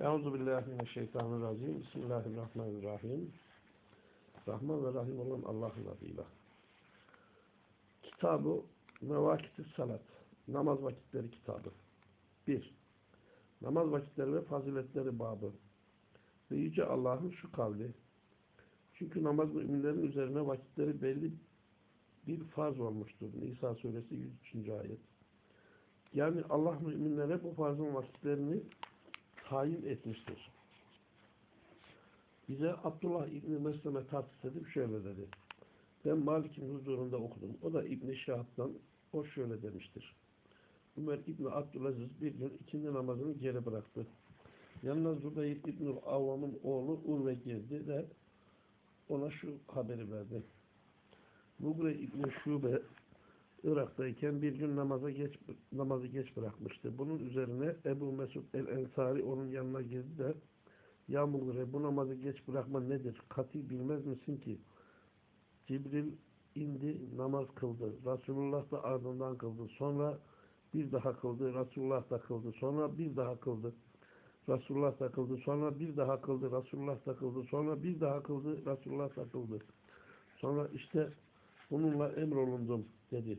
Euzu billahi mineşşeytanirracim. Bismillahirrahmanirrahim. Rahman ve Rahim olan Allah'ın adıyla. Kitabı Mevakit-i Salat. Namaz vakitleri kitabı. 1. Namaz vakitleri ve faziletleri babı. Ve Yüce Allah'ın şu kavli. Çünkü namaz müminlerin üzerine vakitleri belli bir farz olmuştur. Nisa suresi 103. ayet. Yani Allah müminlere bu farzın vakitlerini tayin etmiştir. Bize Abdullah İbni Meslem'e tartış edip şöyle dedi. Ben Malik'in huzurunda okudum. O da İbni Şahab'dan o şöyle demiştir. Ömer İbni Abdülaziz bir gün ikindi namazını geri bıraktı. Yanına Zübeyir İbni Avvam'ın oğlu Urve girdi de ona şu haberi verdi. Mugre İbni Şube Irak'tayken bir gün namaza geç, namazı geç bırakmıştı. Bunun üzerine Ebu Mesud el-Ensari onun yanına girdi de Ya Mugre bu namazı geç bırakma nedir? Kati bilmez misin ki? Cibril indi namaz kıldı. Resulullah da ardından kıldı. Sonra bir daha kıldı. Resulullah da kıldı. Sonra bir daha kıldı. Resulullah da kıldı. Sonra bir daha kıldı. Resulullah da kıldı. Sonra bir daha kıldı. Resulullah da kıldı. Sonra işte bununla emrolundum dedi.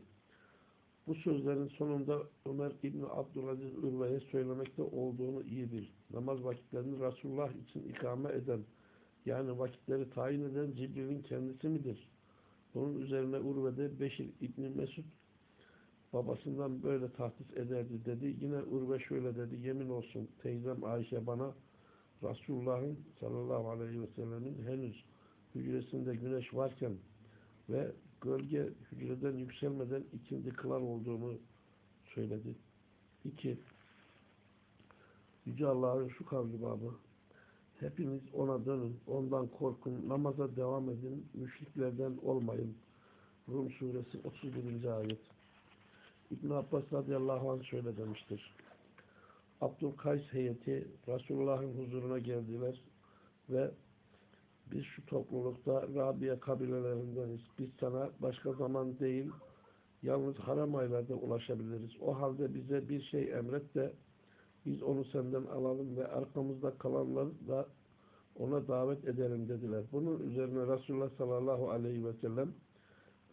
Bu sözlerin sonunda Ömer İbni Abdülaziz Ürve'ye söylemekte olduğunu iyi bil. Namaz vakitlerini Resulullah için ikame eden, yani vakitleri tayin eden Cibril'in kendisi midir? Bunun üzerine Urve'de Beşir İbni Mesud babasından böyle tahsis ederdi dedi. Yine Urve şöyle dedi, yemin olsun teyzem Ayşe bana Resulullah'ın sallallahu aleyhi ve sellemin henüz hücresinde güneş varken ve gölge hücreden yükselmeden ikindi kılar olduğunu söyledi. 2. Yüce Allah'ın şu kavli babı. Hepiniz ona dönün, ondan korkun, namaza devam edin, müşriklerden olmayın. Rum suresi 31. ayet. İbn Abbas radıyallahu anh şöyle demiştir. Abdülkays heyeti Resulullah'ın huzuruna geldiler ve biz şu toplulukta Rabia kabilelerindeniz. Biz sana başka zaman değil, yalnız haram aylarda ulaşabiliriz. O halde bize bir şey emret de biz onu senden alalım ve arkamızda kalanları da ona davet edelim dediler. Bunun üzerine Resulullah sallallahu aleyhi ve sellem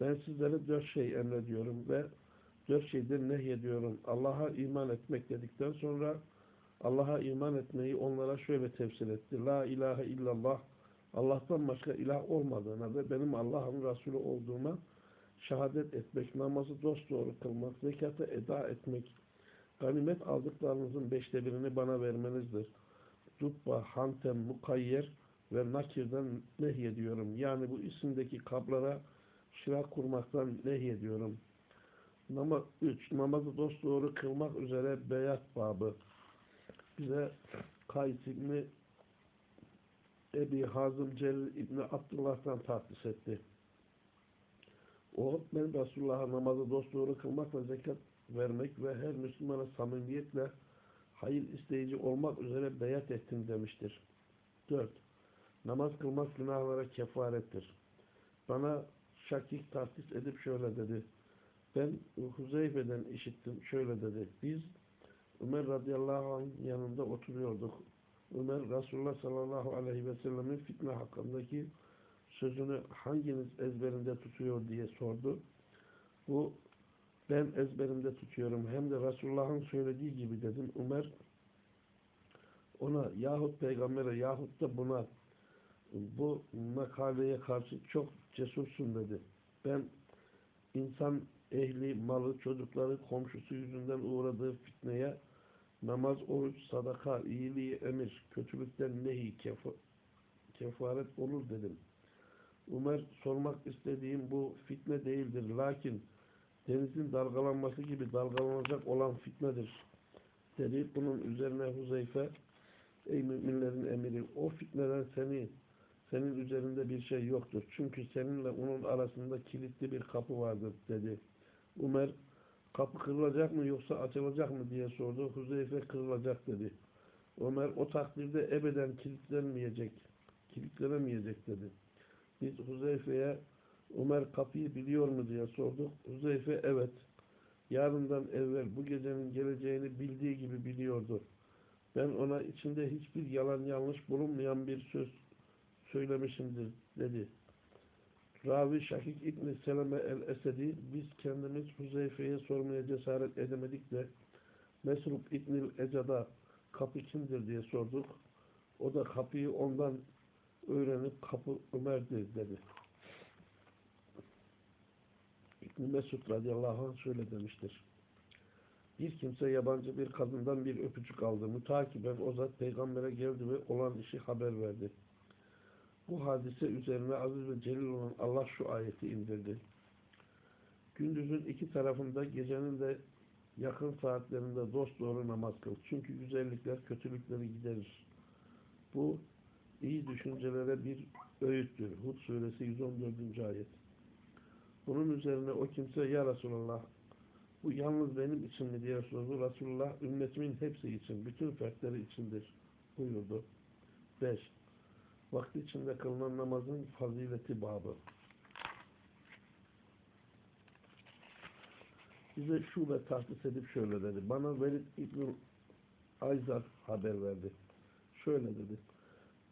ben sizlere dört şey emrediyorum ve dört şeyden nehyediyorum. Allah'a iman etmek dedikten sonra Allah'a iman etmeyi onlara şöyle tefsir etti. La ilahe illallah Allah'tan başka ilah olmadığına ve benim Allah'ın Resulü olduğuma şehadet etmek, namazı dosdoğru kılmak, zekatı eda etmek, ganimet aldıklarınızın beşte birini bana vermenizdir. Dubba, Hantem, Mukayyer ve Nakir'den nehyediyorum. Yani bu isimdeki kablara şirak kurmaktan nehyediyorum. Nama, üç, namazı dosdoğru kılmak üzere beyat babı. Bize Kays İbni Ebi Hazım Celil İbni Abdullah'tan tahsis etti. O, ben Resulullah'a namazı dosdoğru kılmak ve zekat vermek ve her Müslümana samimiyetle hayır isteyici olmak üzere beyat ettim demiştir. 4. Namaz kılmak günahlara kefarettir. Bana Şakik tahsis edip şöyle dedi. Ben Huzeyfe'den işittim. Şöyle dedi. Biz Ömer radıyallahu anh yanında oturuyorduk. Ömer Resulullah sallallahu aleyhi ve sellemin fitne hakkındaki sözünü hanginiz ezberinde tutuyor diye sordu. Bu ben ezberimde tutuyorum. Hem de Resulullah'ın söylediği gibi dedim. Ömer ona yahut peygambere yahut da buna bu makaleye karşı çok cesursun dedi. Ben insan ehli, malı, çocukları, komşusu yüzünden uğradığı fitneye namaz, oruç, sadaka, iyiliği emir, kötülükten nehi, kefa, kefaret olur dedim. Ömer sormak istediğim bu fitne değildir. Lakin denizin dalgalanması gibi dalgalanacak olan fitnedir. Dedi. Bunun üzerine Huzeyfe ey müminlerin emiri o fitneden seni senin üzerinde bir şey yoktur. Çünkü seninle onun arasında kilitli bir kapı vardır dedi. Ömer kapı kırılacak mı yoksa açılacak mı diye sordu. Huzeyfe kırılacak dedi. Ömer o takdirde ebeden kilitlenmeyecek, kilitlenemeyecek dedi. Biz Huzeyfe'ye Ömer kapıyı biliyor mu diye sorduk. Huzeyfe evet. Yarından evvel bu gecenin geleceğini bildiği gibi biliyordu. Ben ona içinde hiçbir yalan yanlış bulunmayan bir söz söylemişimdir dedi. Ravi Şakik İbni Seleme el-Esedi biz kendimiz Huzeyfe'ye sormaya cesaret edemedik de Mesrup İbnil Ecad'a kapı kimdir diye sorduk. O da kapıyı ondan öğrenip kapı Ömer'dir dedi. İbn Mesud radıyallahu anh şöyle demiştir. Bir kimse yabancı bir kadından bir öpücük aldı. Mütakiben o zat peygambere geldi ve olan işi haber verdi. Bu hadise üzerine aziz ve celil olan Allah şu ayeti indirdi. Gündüzün iki tarafında gecenin de yakın saatlerinde dost doğru namaz kıl. Çünkü güzellikler kötülükleri giderir. Bu iyi düşüncelere bir öğüttür. Hud suresi 114. ayet. Bunun üzerine o kimse ya Resulallah bu yalnız benim için mi diye sordu. Resulullah ümmetimin hepsi için, bütün fertleri içindir buyurdu. 5. Vakti içinde kılınan namazın fazileti babı. Bize şu ve tahsis edip şöyle dedi. Bana Velid İbn Ayzar haber verdi. Şöyle dedi.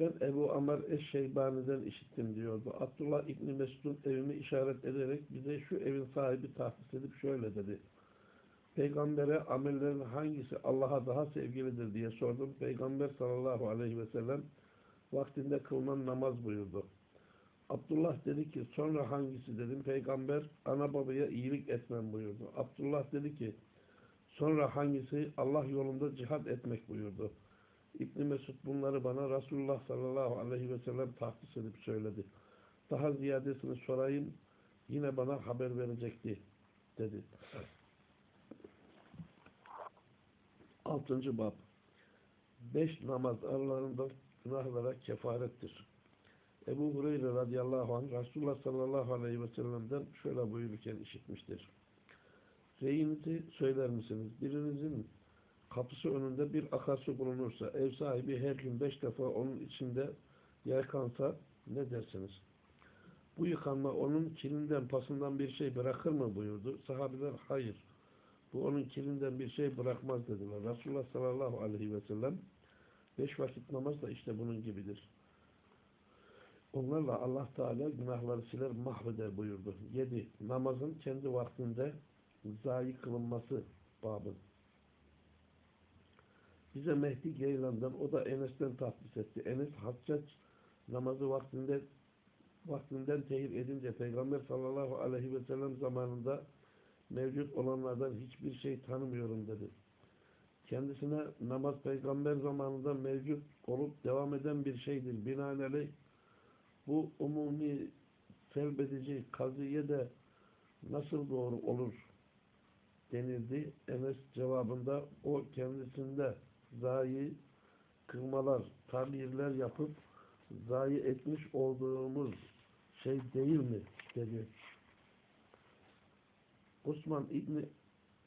Ben Ebu Amr Eşşeybani'den işittim diyordu. Abdullah İbni Mesud'un evimi işaret ederek bize şu evin sahibi tahsis edip şöyle dedi. Peygambere amellerin hangisi Allah'a daha sevgilidir diye sordum. Peygamber sallallahu aleyhi ve sellem vaktinde kılınan namaz buyurdu. Abdullah dedi ki sonra hangisi dedim. Peygamber ana babaya iyilik etmem buyurdu. Abdullah dedi ki sonra hangisi Allah yolunda cihad etmek buyurdu. İbn Mesud bunları bana Resulullah sallallahu aleyhi ve sellem tahsis edip söyledi. Daha ziyadesini sorayım yine bana haber verecekti dedi. Altıncı bab. Beş namaz aralarında günahlara kefarettir. Ebu Hureyre radıyallahu anh Resulullah sallallahu aleyhi ve sellem'den şöyle buyururken işitmiştir. Reyinizi söyler misiniz? Birinizin kapısı önünde bir akarsu bulunursa, ev sahibi her gün beş defa onun içinde yıkansa ne dersiniz? Bu yıkanma onun kilinden, pasından bir şey bırakır mı buyurdu. Sahabiler hayır. Bu onun kilinden bir şey bırakmaz dediler. Resulullah sallallahu aleyhi ve sellem beş vakit namaz da işte bunun gibidir. Onlarla Allah Teala günahları siler mahveder buyurdu. 7. Namazın kendi vaktinde zayi kılınması babı. Bize Mehdi Geylan'dan, o da Enes'ten tahsis etti. Enes Haccac namazı vaktinde vaktinden tehir edince Peygamber sallallahu aleyhi ve sellem zamanında mevcut olanlardan hiçbir şey tanımıyorum dedi. Kendisine namaz peygamber zamanında mevcut olup devam eden bir şeydir. Binaenaleyh bu umumi selbedici kaziye de nasıl doğru olur denildi. Enes cevabında o kendisinde zayi kılmalar, tabirler yapıp zayi etmiş olduğumuz şey değil mi? dedi. Osman İbni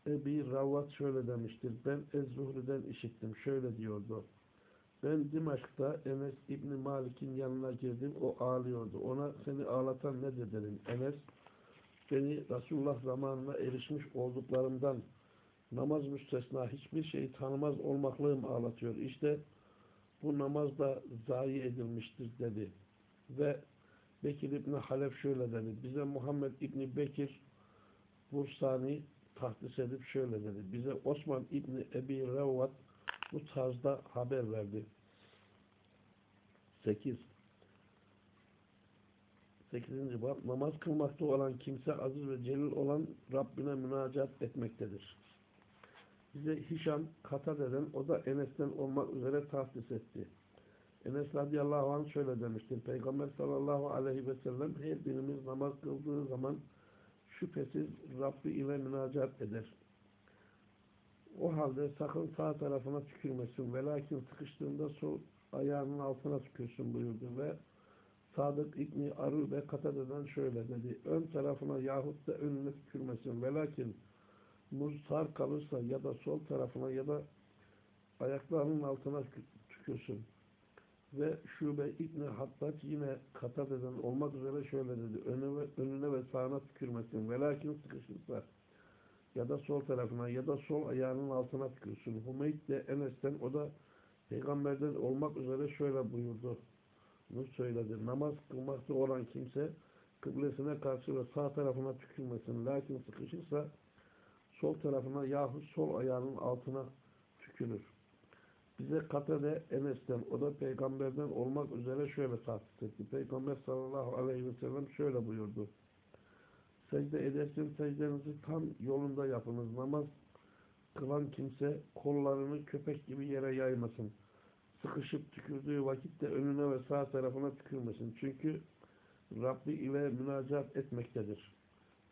Ebi Ravvat şöyle demiştir. Ben Ez-Zuhri'den işittim. Şöyle diyordu. Ben Dimaşk'ta Enes İbni Malik'in yanına girdim. O ağlıyordu. Ona seni ağlatan nedir dedim. Enes beni Resulullah zamanına erişmiş olduklarımdan namaz müstesna hiçbir şeyi tanımaz olmaklığım ağlatıyor. İşte bu namaz da zayi edilmiştir dedi. Ve Bekir İbni Halef şöyle dedi. Bize Muhammed İbni Bekir Bursani tahdis edip şöyle dedi. Bize Osman İbni Ebi Revvat bu tarzda haber verdi. 8. 8. bab namaz kılmakta olan kimse aziz ve celil olan Rabbine münacat etmektedir. Bize Hişam Katade'den o da Enes'ten olmak üzere tahsis etti. Enes radıyallahu anh şöyle demiştir. Peygamber sallallahu aleyhi ve sellem her birimiz namaz kıldığı zaman şüphesiz Rabbi ile münacat eder. O halde sakın sağ tarafına tükürmesin. Velakin sıkıştığında sol ayağının altına tükürsün buyurdu ve Sadık İbni Arı ve Katade'den şöyle dedi. Ön tarafına yahut da önüne tükürmesin. Velakin muz sar kalırsa ya da sol tarafına ya da ayaklarının altına tükürsün. Ve Şube İbni Hattaç yine Katade'den olmak üzere şöyle dedi. Önüne önüne ve sağına tükürmesin. Velakin sıkışırsa ya da sol tarafına ya da sol ayağının altına tükürsün. Hümeyt de Enes'ten o da Peygamberden olmak üzere şöyle buyurdu. Bunu söyledi. Namaz kılmakta olan kimse kıblesine karşı ve sağ tarafına tükürmesin. Lakin sıkışırsa sol tarafına yahut sol ayağının altına tükürür. Bize Katade Enes'ten, o da peygamberden olmak üzere şöyle tahsis etti. Peygamber sallallahu aleyhi ve sellem şöyle buyurdu. Secde edersin, secdenizi tam yolunda yapınız. Namaz kılan kimse kollarını köpek gibi yere yaymasın. Sıkışıp tükürdüğü vakitte önüne ve sağ tarafına tükürmesin. Çünkü Rabbi ile münacat etmektedir.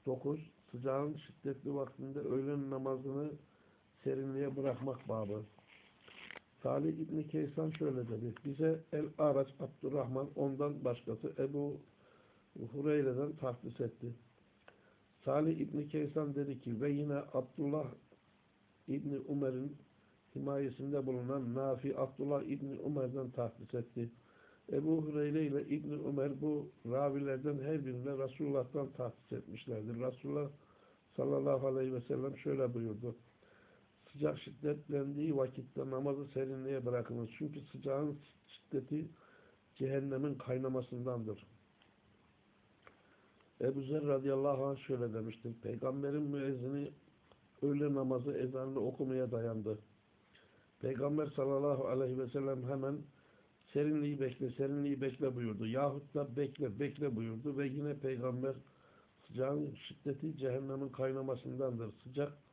9. Sıcağın şiddetli vaktinde öğlen namazını serinliğe bırakmak babı. Salih İbni Keysan şöyle dedi. Bize El-Araç Abdurrahman ondan başkası Ebu Hureyre'den tahsis etti. Salih İbni Keysan dedi ki ve yine Abdullah İbni Umer'in himayesinde bulunan Nafi Abdullah İbni Umer'den tahsis etti. Ebu Hureyre ile İbni Umer bu ravilerden her birine Resulullah'tan tahsis etmişlerdir. Resulullah sallallahu aleyhi ve sellem şöyle buyurdu. Sıcak şiddetlendiği vakitte namazı serinliğe bırakınız. Çünkü sıcağın şiddeti cehennemin kaynamasındandır. Ebu Zer radıyallahu anh şöyle demiştir. Peygamberin müezzini öğle namazı ezanını okumaya dayandı. Peygamber sallallahu aleyhi ve sellem hemen serinliği bekle, serinliği bekle buyurdu. Yahut da bekle, bekle buyurdu ve yine peygamber sıcağın şiddeti cehennemin kaynamasındandır. Sıcak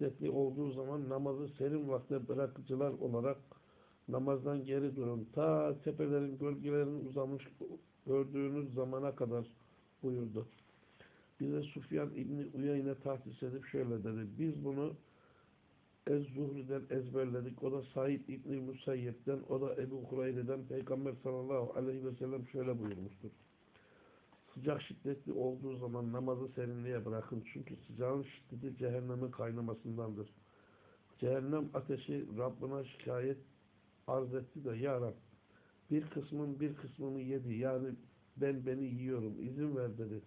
şiddetli olduğu zaman namazı serin vakte bırakıcılar olarak namazdan geri durun. Ta tepelerin gölgelerinin uzamış gördüğünüz zamana kadar buyurdu. Bize Sufyan İbni Uyeyne tahsis edip şöyle dedi. Biz bunu Ez-Zuhri'den ezberledik. O da Said İbni Musayyep'ten, o da Ebu Hureyre'den Peygamber sallallahu aleyhi ve sellem şöyle buyurmuştur. Sıcak şiddetli olduğu zaman namazı serinliğe bırakın. Çünkü sıcağın şiddeti cehennemin kaynamasındandır. Cehennem ateşi Rabbına şikayet arz etti de Ya Rab bir kısmın bir kısmını yedi. Yani ben beni yiyorum. izin ver dedi.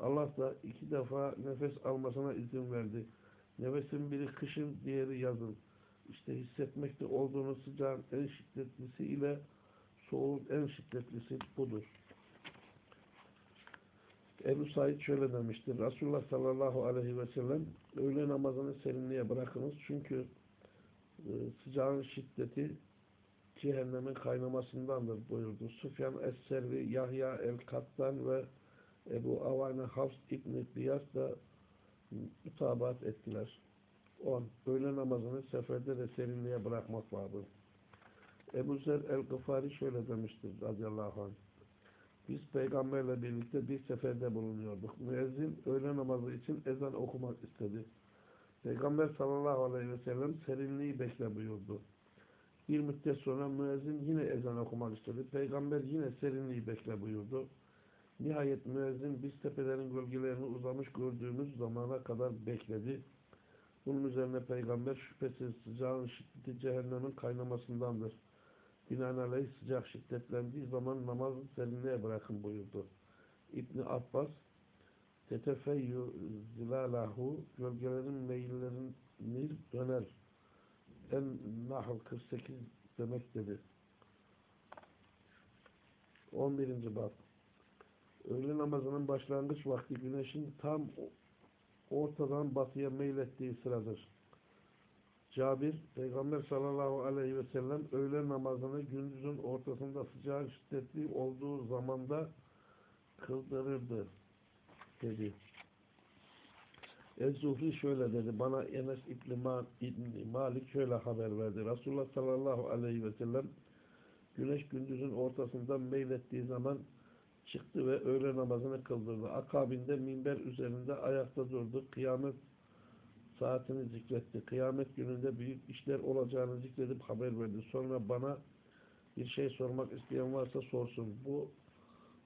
Allah da iki defa nefes almasına izin verdi. Nefesin biri kışın, diğeri yazın. İşte hissetmekte olduğunuz sıcağın en şiddetlisi ile soğuğun en şiddetlisi budur. Ebu Said şöyle demiştir. Resulullah sallallahu aleyhi ve sellem öğle namazını serinliğe bırakınız. Çünkü e, sıcağın şiddeti cehennemin kaynamasındandır buyurdu. Sufyan Es-Servi, Yahya El-Kattan ve Ebu Avane Hafs İbn-i Biyas da mutabat ettiler. 10. Öğle namazını seferde de serinliğe bırakmak babı. Ebu Zer el-Gıfari şöyle demiştir radıyallahu anh. Biz peygamberle birlikte bir seferde bulunuyorduk. Müezzin öğle namazı için ezan okumak istedi. Peygamber sallallahu aleyhi ve sellem serinliği bekle buyurdu. Bir müddet sonra müezzin yine ezan okumak istedi. Peygamber yine serinliği bekle buyurdu. Nihayet müezzin biz tepelerin gölgelerini uzamış gördüğümüz zamana kadar bekledi. Bunun üzerine peygamber şüphesiz sıcağın şiddeti cehennemin kaynamasındandır. Binaenaleyh sıcak şiddetlendiği zaman namazı serinliğe bırakın buyurdu. İbni Abbas tetefeyyü zilalahu gölgelerin meyillerini döner. En Nahl 48 demek dedi. 11. bab Öğle namazının başlangıç vakti güneşin tam ortadan batıya meylettiği sıradır. Cabir, Peygamber sallallahu aleyhi ve sellem öğle namazını gündüzün ortasında sıcağın şiddetli olduğu zamanda kıldırırdı dedi. Ez-Zuhri şöyle dedi. Bana Enes İbni Malik şöyle haber verdi. Resulullah sallallahu aleyhi ve sellem güneş gündüzün ortasından meylettiği zaman çıktı ve öğle namazını kıldırdı. Akabinde minber üzerinde ayakta durdu. Kıyamet saatini zikretti. Kıyamet gününde büyük işler olacağını zikredip haber verdi. Sonra bana bir şey sormak isteyen varsa sorsun. Bu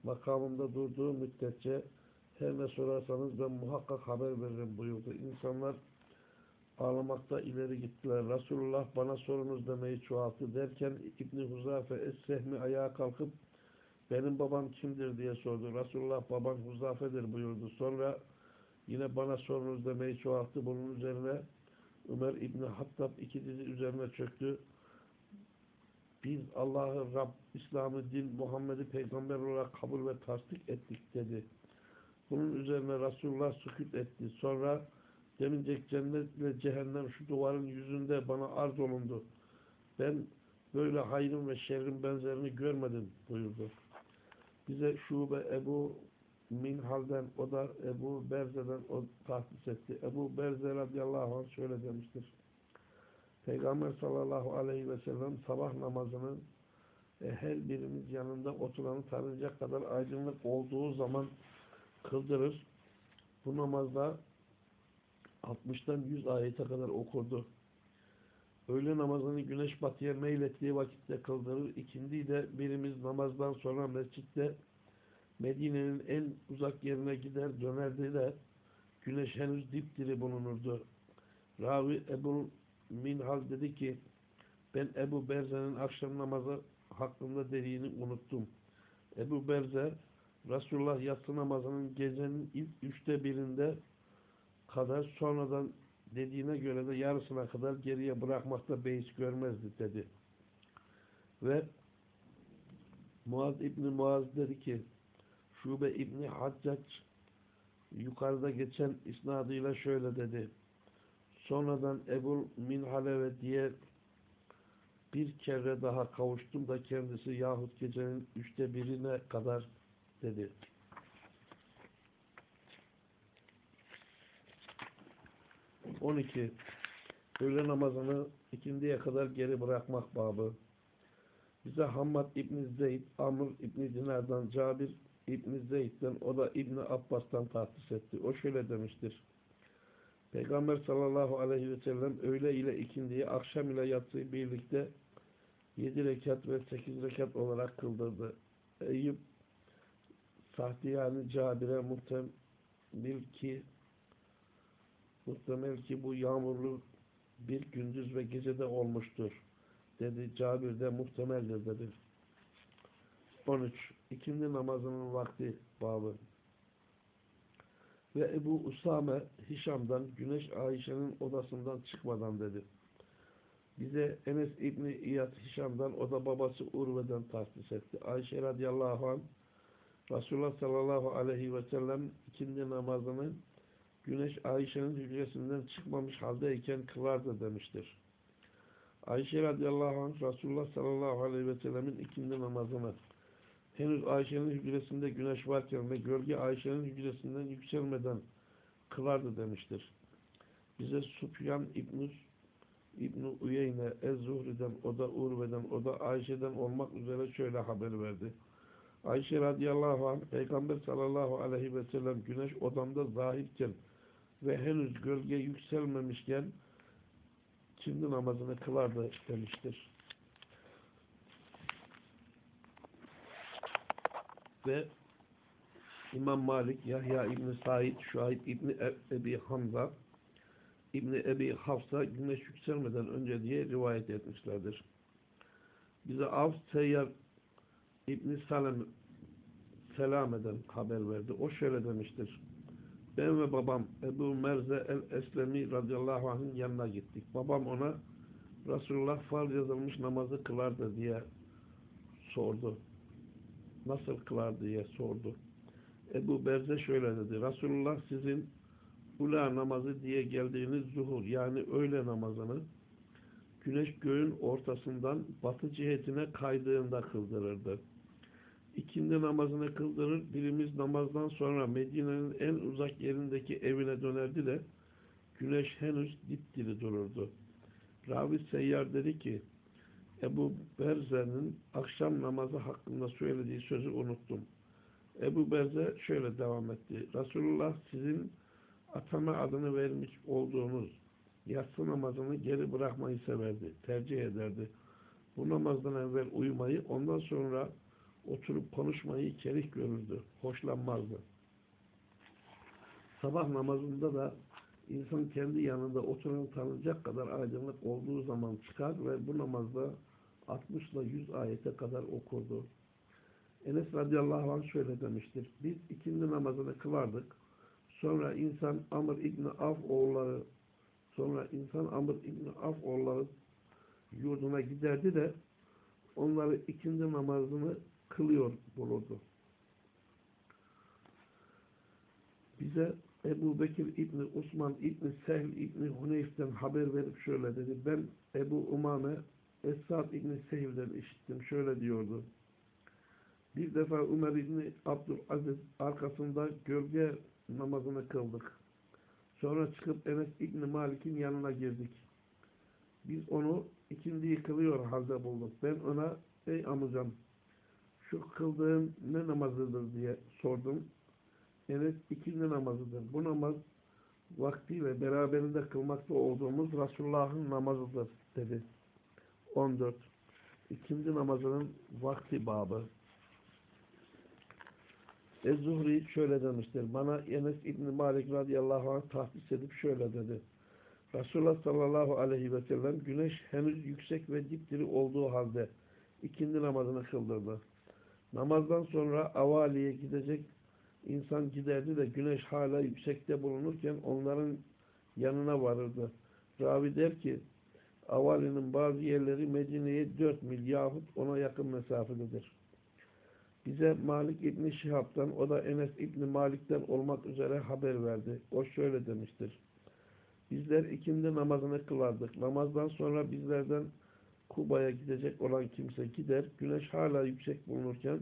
makamımda durduğu müddetçe her ne sorarsanız ben muhakkak haber veririm buyurdu. İnsanlar ağlamakta ileri gittiler. Resulullah bana sorunuz demeyi çoğalttı derken İbni Huzafe Es-Sehmi ayağa kalkıp benim babam kimdir diye sordu. Resulullah baban Huzafe'dir buyurdu. Sonra yine bana sorunuz demeyi çoğalttı. Bunun üzerine Ömer İbni Hattab iki dizi üzerine çöktü. Biz Allah'ı Rab, İslam'ı din, Muhammed'i peygamber olarak kabul ve tasdik ettik dedi. Bunun üzerine Resulullah sükut etti. Sonra demincek cennet ve cehennem şu duvarın yüzünde bana arz olundu. Ben böyle hayrın ve şerrin benzerini görmedim buyurdu. Bize şube Ebu Minhal'den o da Ebu Berze'den o tahsis etti. Ebu Berze radıyallahu anh şöyle demiştir. Peygamber sallallahu aleyhi ve sellem sabah namazını e, her birimiz yanında oturanı tanıyacak kadar aydınlık olduğu zaman kıldırır. Bu namazda 60'tan 100 ayete kadar okurdu. Öğle namazını güneş batıya meylettiği vakitte kıldırır. İkindi de birimiz namazdan sonra mescitte Medine'nin en uzak yerine gider dönerdi de güneş henüz dipdiri bulunurdu. Ravi Ebu Minhal dedi ki ben Ebu Berze'nin akşam namazı hakkında dediğini unuttum. Ebu Berze Resulullah yatsı namazının gecenin ilk üçte birinde kadar sonradan dediğine göre de yarısına kadar geriye bırakmakta beis görmezdi dedi. Ve Muaz İbni Muaz dedi ki Şube İbni Haccac yukarıda geçen isnadıyla şöyle dedi. Sonradan Ebu Minhale diğer bir kere daha kavuştum da kendisi yahut gecenin üçte birine kadar dedi. On iki. Öğle namazını ikindiye kadar geri bırakmak babı. Bize Hammad İbni Zeyd, Amr İbni Dinar'dan, Cabir İbni Zeyd'den, o da İbni Abbas'tan tahsis etti. O şöyle demiştir. Peygamber sallallahu aleyhi ve sellem öğle ile ikindiyi, akşam ile yatsıyı birlikte yedi rekat ve sekiz rekat olarak kıldırdı. Eyüp Sahtiyani Cabir'e muhtemel ki muhtemel ki bu yağmurlu bir gündüz ve gecede olmuştur. Dedi Cabir de muhtemeldir dedi. 13. İkindi namazının vakti babı. Ve Ebu Usame Hişam'dan Güneş Ayşe'nin odasından çıkmadan dedi. Bize Enes İbni İyad Hişam'dan o da babası Urve'den tahsis etti. Ayşe radıyallahu anh Resulullah sallallahu aleyhi ve sellem ikindi namazını Güneş Ayşe'nin hücresinden çıkmamış haldeyken kılardı demiştir. Ayşe radıyallahu anh Resulullah sallallahu aleyhi ve sellemin ikindi namazını henüz Ayşe'nin hücresinde güneş varken ve gölge Ayşe'nin hücresinden yükselmeden kılardı demiştir. Bize Süfyan İbn İbn Uyeyne Ez-Zuhri'den, o da Urve'den, o da Ayşe'den olmak üzere şöyle haber verdi. Ayşe radıyallahu anh, Peygamber sallallahu aleyhi ve sellem güneş odamda zahirken ve henüz gölge yükselmemişken şimdi namazını kılardı demiştir. Ve İmam Malik, Yahya İbni Said, Şuayb İbni Ebi Hamza, İbni Ebi Hafsa güneş yükselmeden önce diye rivayet etmişlerdir. Bize Av Seyyar İbni Salem Selame'den haber verdi. O şöyle demiştir. Ben ve babam Ebu Merze el-Eslemi radıyallahu anh'ın yanına gittik. Babam ona Resulullah farz yazılmış namazı kılardı diye sordu. Nasıl kılar diye sordu. Ebu Berze şöyle dedi. Resulullah sizin ula namazı diye geldiğiniz zuhur yani öğle namazını güneş göğün ortasından batı cihetine kaydığında kıldırırdı. İkindi namazını kıldırır, birimiz namazdan sonra Medine'nin en uzak yerindeki evine dönerdi de güneş henüz dipdiri dururdu. Ravi Seyyar dedi ki Ebu Berze'nin akşam namazı hakkında söylediği sözü unuttum. Ebu Berze şöyle devam etti. Resulullah sizin atama adını vermiş olduğunuz yatsı namazını geri bırakmayı severdi, tercih ederdi. Bu namazdan evvel uyumayı, ondan sonra oturup konuşmayı kerih görürdü, hoşlanmazdı. Sabah namazında da insan kendi yanında oturan tanınacak kadar aydınlık olduğu zaman çıkar ve bu namazda 60 ile 100 ayete kadar okurdu. Enes radıyallahu anh şöyle demiştir. Biz ikindi namazını kılardık. Sonra insan Amr İbni Af oğulları sonra insan Amr İbni Af oğulları yurduna giderdi de onları ikindi namazını kılıyor bulurdu. Bize Ebu Bekir İbni Osman İbni Sehl İbni Huneyf'ten haber verip şöyle dedi. Ben Ebu Umame Esad İbni Sehl'den işittim. Şöyle diyordu. Bir defa Ömer İbni Abdülaziz arkasında gölge namazını kıldık. Sonra çıkıp Enes İbni Malik'in yanına girdik. Biz onu ikindiyi kılıyor halde bulduk. Ben ona ey amcam şu kıldığın ne namazıdır diye sordum. Enes ikindi namazıdır. Bu namaz vaktiyle beraberinde kılmakta olduğumuz Resulullah'ın namazıdır dedi. 14. İkindi namazının vakti babı. Ez-Zuhri şöyle demiştir. Bana Enes İbni Malik radıyallahu anh tahsis edip şöyle dedi. Resulullah sallallahu aleyhi ve sellem güneş henüz yüksek ve dipdiri olduğu halde ikindi namazını kıldırdı. Namazdan sonra avaliye gidecek insan giderdi de güneş hala yüksekte bulunurken onların yanına varırdı. Ravi der ki avalinin bazı yerleri Medine'ye 4 mil yahut ona yakın mesafededir. Bize Malik İbni Şihab'dan o da Enes İbni Malik'ten olmak üzere haber verdi. O şöyle demiştir. Bizler ikindi namazını kılardık. Namazdan sonra bizlerden Kuba'ya gidecek olan kimse gider. Güneş hala yüksek bulunurken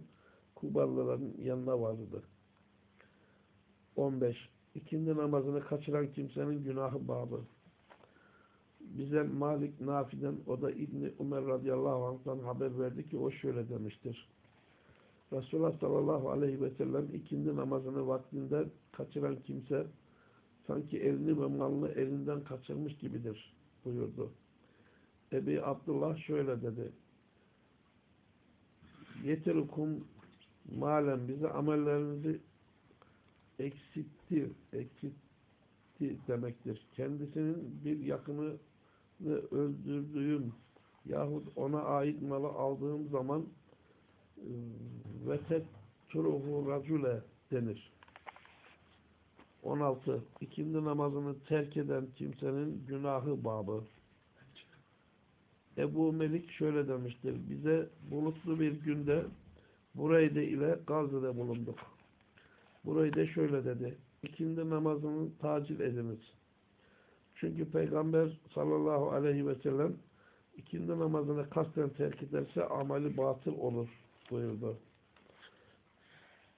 Kubalıların yanına varırdı. 15. İkindi namazını kaçıran kimsenin günahı babı. Bize Malik Nafi'den o da İbni Ömer radıyallahu anh'tan haber verdi ki o şöyle demiştir. Resulullah sallallahu aleyhi ve sellem ikindi namazını vaktinde kaçıran kimse sanki elini ve malını elinden kaçırmış gibidir buyurdu. Ebi Abdullah şöyle dedi. Yeterukum malen bize amellerinizi eksitti, eksitti demektir. Kendisinin bir yakını öldürdüğüm yahut ona ait malı aldığım zaman ve tetruhu racule denir. 16. İkindi namazını terk eden kimsenin günahı babı. Ebu Melik şöyle demiştir. Bize bulutlu bir günde Burayde ile Gazze'de bulunduk. Burayda şöyle dedi. İkindi namazını tacil ediniz. Çünkü Peygamber sallallahu aleyhi ve sellem ikindi namazını kasten terk ederse ameli batıl olur buyurdu.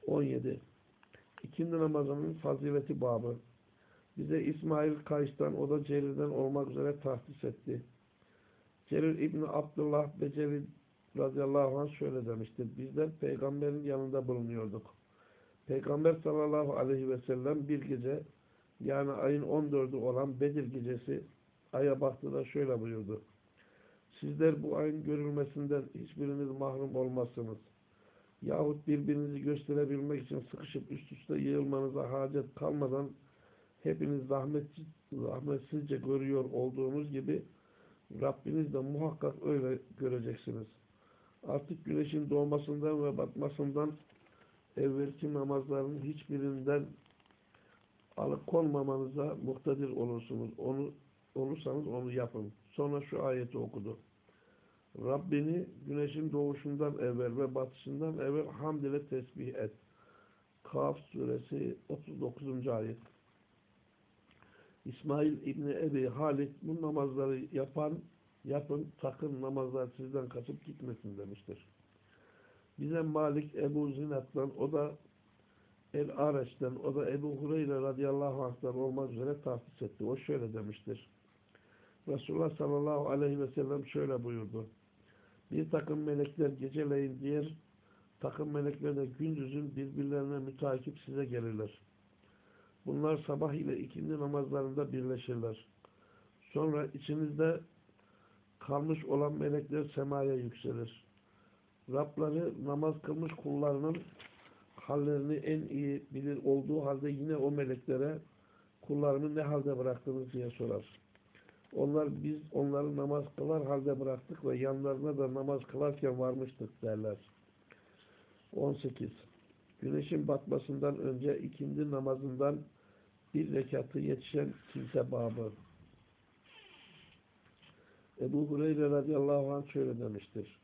17. İkindi namazının fazileti babı. Bize İsmail Kays'tan, o da Celil'den olmak üzere tahsis etti. Celil İbni Abdullah Beceri radıyallahu anh şöyle demiştir. Bizler peygamberin yanında bulunuyorduk. Peygamber sallallahu aleyhi ve sellem bir gece yani ayın 14'ü olan Bedir gecesi aya baktı da şöyle buyurdu. Sizler bu ayın görülmesinden hiçbiriniz mahrum olmazsınız. Yahut birbirinizi gösterebilmek için sıkışıp üst üste yığılmanıza hacet kalmadan hepiniz zahmet, zahmetsizce görüyor olduğunuz gibi Rabbiniz de muhakkak öyle göreceksiniz. Artık güneşin doğmasından ve batmasından evvelki namazların hiçbirinden alıkonmamanıza muhtadir olursunuz. Onu olursanız onu yapın. Sonra şu ayeti okudu. Rabbini güneşin doğuşundan evvel ve batışından evvel hamd ile tesbih et. Kaf suresi 39. ayet. İsmail İbni Ebi Halid bu namazları yapan yapın sakın namazlar sizden kaçıp gitmesin demiştir. Bize Malik Ebu Zinat'tan o da El-Areç'ten o da Ebu Hureyre radıyallahu anh'tan olmak üzere tahsis etti. O şöyle demiştir. Resulullah sallallahu aleyhi ve sellem şöyle buyurdu. Bir takım melekler geceleyin diğer takım melekler de gündüzün birbirlerine mütakip size gelirler. Bunlar sabah ile ikindi namazlarında birleşirler. Sonra içinizde kalmış olan melekler semaya yükselir. Rabları namaz kılmış kullarının hallerini en iyi bilir olduğu halde yine o meleklere kullarımı ne halde bıraktınız diye sorar. Onlar biz onları namaz kılar halde bıraktık ve yanlarına da namaz kılarken varmıştık derler. 18. Güneşin batmasından önce ikindi namazından bir rekatı yetişen kimse babı. Ebu Hureyre radıyallahu anh şöyle demiştir.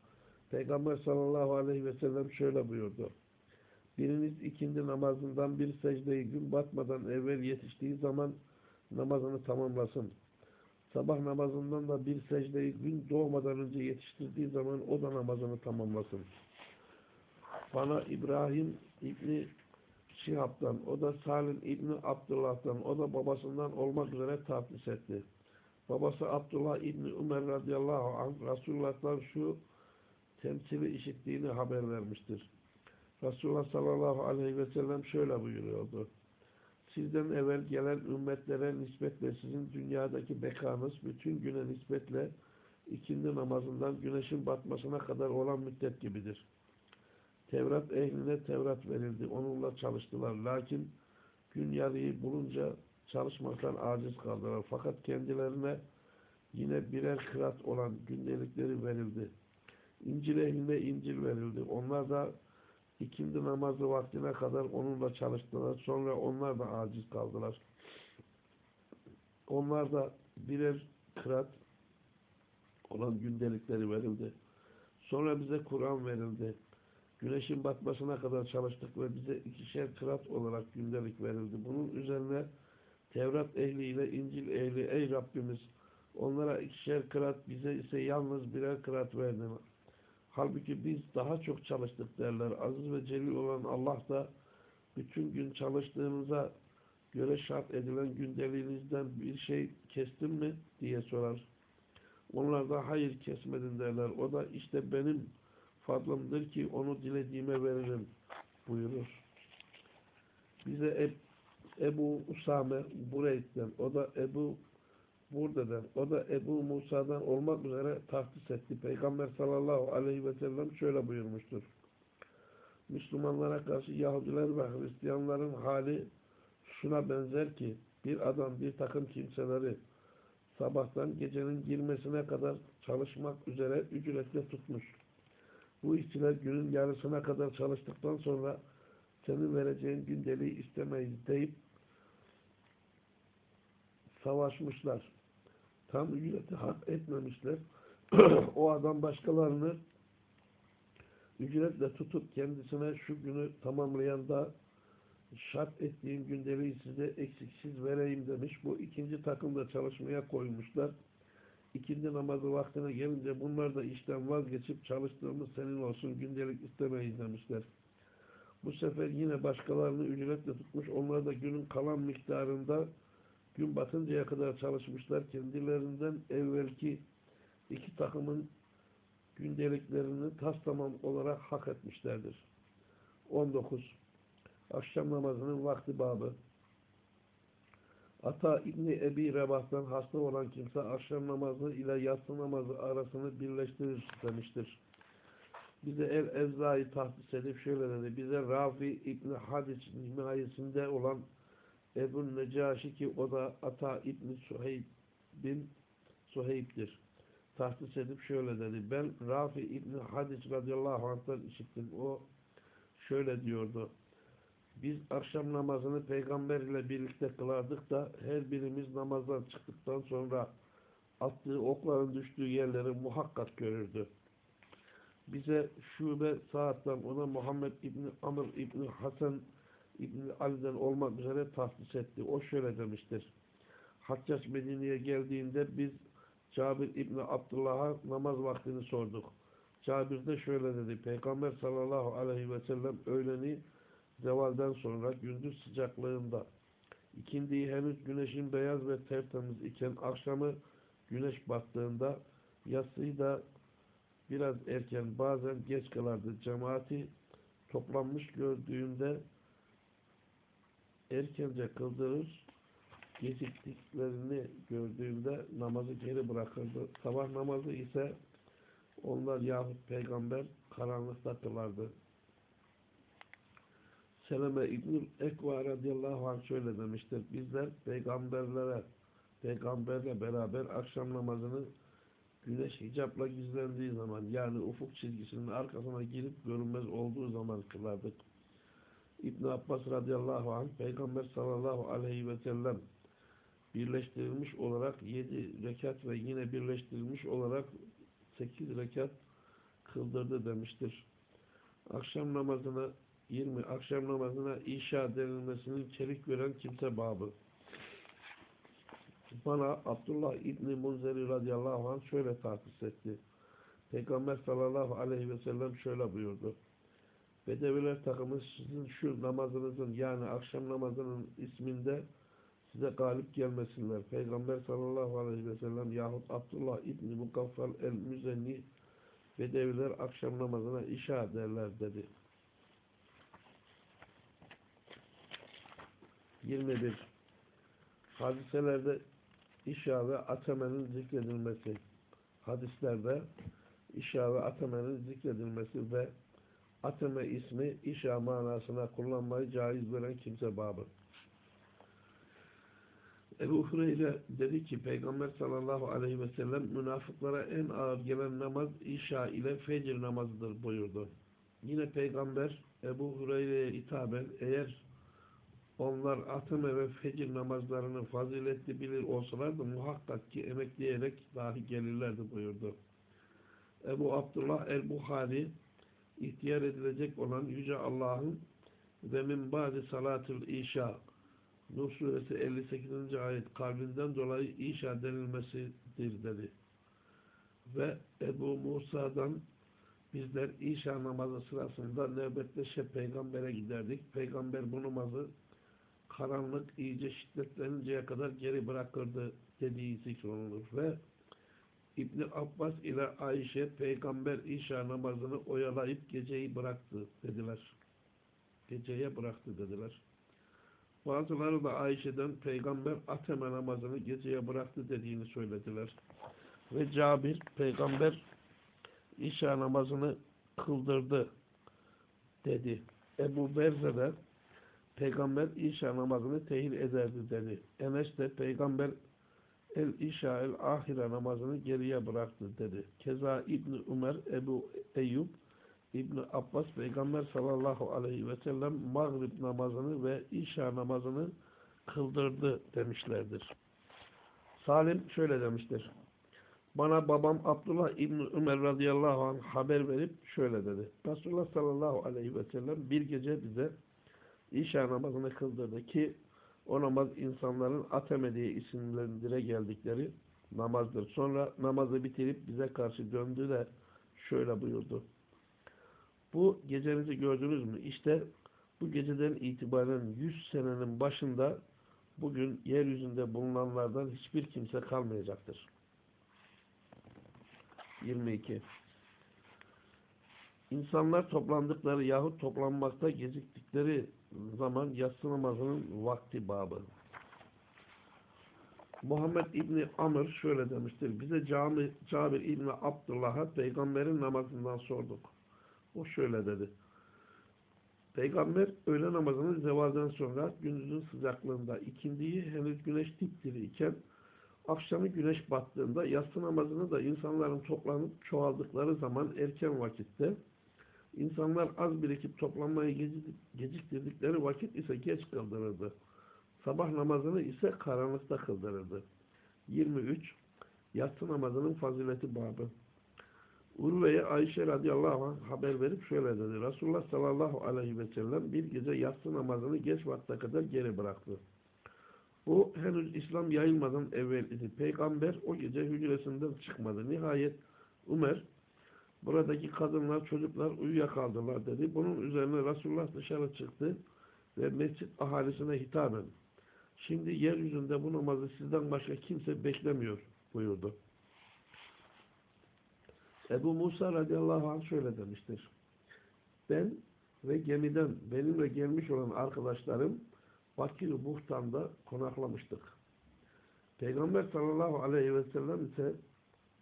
Peygamber sallallahu aleyhi ve sellem şöyle buyurdu. Biriniz ikindi namazından bir secdeyi gün batmadan evvel yetiştiği zaman namazını tamamlasın. Sabah namazından da bir secdeyi gün doğmadan önce yetiştirdiği zaman o da namazını tamamlasın. Bana İbrahim İbni Şihab'dan, o da Salim İbni Abdullah'tan, o da babasından olmak üzere tahsis etti. Babası Abdullah İbni Ömer radıyallahu anh Resulullah'tan şu temsili işittiğini haber vermiştir. Resulullah sallallahu aleyhi ve sellem şöyle buyuruyordu. Sizden evvel gelen ümmetlere nispetle sizin dünyadaki bekanız bütün güne nispetle ikindi namazından güneşin batmasına kadar olan müddet gibidir. Tevrat ehline Tevrat verildi. Onunla çalıştılar. Lakin gün yarıyı bulunca çalışmaktan aciz kaldılar. Fakat kendilerine yine birer kırat olan gündelikleri verildi. İncil ehline İncil verildi. Onlar da ikindi namazı vaktine kadar onunla çalıştılar. Sonra onlar da aciz kaldılar. Onlar da birer kırat olan gündelikleri verildi. Sonra bize Kur'an verildi. Güneşin batmasına kadar çalıştık ve bize ikişer kırat olarak gündelik verildi. Bunun üzerine Tevrat ehli ile İncil ehli ey Rabbimiz onlara ikişer kırat bize ise yalnız birer kırat verdin. Halbuki biz daha çok çalıştık derler. Aziz ve celil olan Allah da bütün gün çalıştığınıza göre şart edilen gündeliğinizden bir şey kestin mi diye sorar. Onlar da hayır kesmedin derler. O da işte benim fadlımdır ki onu dilediğime veririm buyurur. Bize Eb Ebu Usame Bureyd'den, o da Ebu Burde'den, o da Ebu Musa'dan olmak üzere tahsis etti. Peygamber sallallahu aleyhi ve sellem şöyle buyurmuştur. Müslümanlara karşı Yahudiler ve Hristiyanların hali şuna benzer ki bir adam bir takım kimseleri sabahtan gecenin girmesine kadar çalışmak üzere ücretle tutmuş. Bu işçiler günün yarısına kadar çalıştıktan sonra senin vereceğin gündeliği istemeyiz deyip savaşmışlar. Tam ücreti hak etmemişler. o adam başkalarını ücretle tutup kendisine şu günü tamamlayan da şart ettiğim gündeliği size eksiksiz vereyim demiş. Bu ikinci takımda çalışmaya koymuşlar. İkindi namazı vaktine gelince bunlar da işten vazgeçip çalıştığımız senin olsun gündelik istemeyiz demişler. Bu sefer yine başkalarını ücretle tutmuş. Onlar da günün kalan miktarında gün batıncaya kadar çalışmışlar. Kendilerinden evvelki iki takımın gündeliklerini tas tamam olarak hak etmişlerdir. 19. Akşam namazının vakti babı. Ata İbni Ebi Rebah'tan hasta olan kimse akşam namazı ile yatsı namazı arasını birleştirir demiştir. Bize El Evza'yı tahsis edip şöyle dedi. Bize Rafi İbni Hadis himayesinde olan Ebu Necaşi ki o da Ata İbni Suheyb bin Suheyb'dir. Tahsis edip şöyle dedi. Ben Rafi İbni Hadis radıyallahu anh'tan işittim. O şöyle diyordu. Biz akşam namazını peygamber ile birlikte kılardık da her birimiz namazdan çıktıktan sonra attığı okların düştüğü yerleri muhakkak görürdü. Bize şube saatten ona Muhammed İbni Amr İbni Hasan İbni Ali'den olmak üzere tahsis etti. O şöyle demiştir. Haccac Medine'ye geldiğinde biz Cabir İbni Abdullah'a namaz vaktini sorduk. Cabir de şöyle dedi. Peygamber sallallahu aleyhi ve sellem öğleni zevalden sonra gündüz sıcaklığında ikindiyi henüz güneşin beyaz ve tertemiz iken akşamı güneş battığında yatsıyı da biraz erken bazen geç kılardı. Cemaati toplanmış gördüğünde erkence kıldırır geciktiklerini gördüğünde namazı geri bırakırdı. Sabah namazı ise onlar yahut peygamber karanlıkta kılardı. Seleme İbnül Ekva radıyallahu anh şöyle demiştir. Bizler peygamberlere, peygamberle beraber akşam namazını güneş hicapla gizlendiği zaman yani ufuk çizgisinin arkasına girip görünmez olduğu zaman kılardık. İbn Abbas radıyallahu anh peygamber sallallahu aleyhi ve sellem birleştirilmiş olarak yedi rekat ve yine birleştirilmiş olarak sekiz rekat kıldırdı demiştir. Akşam namazına 20. Akşam namazına işa denilmesinin çelik veren kimse babı. Bana Abdullah İbni Munzeri radıyallahu anh şöyle tahsis etti. Peygamber sallallahu aleyhi ve sellem şöyle buyurdu. Bedeviler takımı sizin şu namazınızın yani akşam namazının isminde size galip gelmesinler. Peygamber sallallahu aleyhi ve sellem yahut Abdullah İbni Mukaffal el-Müzenni Bedeviler akşam namazına işa derler dedi. 21. Hadiselerde işa ve atemenin zikredilmesi. Hadislerde işa ve atemenin zikredilmesi ve ateme ismi işa manasına kullanmayı caiz veren kimse babı. Ebu Hureyre dedi ki Peygamber sallallahu aleyhi ve sellem münafıklara en ağır gelen namaz işa ile fecr namazıdır buyurdu. Yine Peygamber Ebu Hureyre'ye hitaben eğer onlar ateme ve fecir namazlarını faziletli bilir olsalardı muhakkak ki emekleyerek dahi gelirlerdi buyurdu. Ebu Abdullah el-Buhari ihtiyar edilecek olan Yüce Allah'ın ve min ba'di salatül işa Nur suresi 58. ayet kavlinden dolayı işa denilmesidir dedi. Ve Ebu Musa'dan bizler işa namazı sırasında nöbetleşe peygambere giderdik. Peygamber bu namazı karanlık iyice şiddetleninceye kadar geri bırakırdı dediği zikrolunur ve İbni Abbas ile Ayşe peygamber işa namazını oyalayıp geceyi bıraktı dediler. Geceye bıraktı dediler. Bazıları da Ayşe'den peygamber ateme namazını geceye bıraktı dediğini söylediler. Ve Cabir peygamber işa namazını kıldırdı dedi. Ebu Berze de peygamber işa namazını tehir ederdi dedi. Enes de peygamber el işa el ahire namazını geriye bıraktı dedi. Keza İbni Ömer, Ebu Eyyub, İbni Abbas peygamber sallallahu aleyhi ve sellem mağrib namazını ve işa namazını kıldırdı demişlerdir. Salim şöyle demiştir. Bana babam Abdullah İbni Ömer radıyallahu anh haber verip şöyle dedi. Resulullah sallallahu aleyhi ve sellem bir gece bize İşa namazını kıldırdı ki o namaz insanların ateme diye isimlendire geldikleri namazdır. Sonra namazı bitirip bize karşı döndü de şöyle buyurdu. Bu gecenizi gördünüz mü? İşte bu geceden itibaren 100 senenin başında bugün yeryüzünde bulunanlardan hiçbir kimse kalmayacaktır. 22. İnsanlar toplandıkları yahut toplanmakta geciktikleri zaman yatsı namazının vakti babı. Muhammed İbni Amr şöyle demiştir. Bize Cami, Cabir İbni Abdullah'a peygamberin namazından sorduk. O şöyle dedi. Peygamber öğle namazını zevalden sonra gündüzün sıcaklığında ikindiyi henüz güneş dipdiri iken akşamı güneş battığında yatsı namazını da insanların toplanıp çoğaldıkları zaman erken vakitte İnsanlar az birikip toplanmayı geciktirdikleri vakit ise geç kıldırırdı. Sabah namazını ise karanlıkta kıldırırdı. 23. Yatsı namazının fazileti babı. Urve'ye Ayşe radıyallahu anh haber verip şöyle dedi. Resulullah sallallahu aleyhi ve sellem bir gece yatsı namazını geç vakte kadar geri bıraktı. Bu henüz İslam yayılmadan evvel idi. Peygamber o gece hücresinden çıkmadı. Nihayet Ömer Buradaki kadınlar, çocuklar uyuyakaldılar dedi. Bunun üzerine Resulullah dışarı çıktı ve mescit ahalisine hitaben şimdi yeryüzünde bu namazı sizden başka kimse beklemiyor buyurdu. Ebu Musa radıyallahu anh şöyle demiştir. Ben ve gemiden benimle gelmiş olan arkadaşlarım Bakir Buhtan'da konaklamıştık. Peygamber sallallahu aleyhi ve sellem ise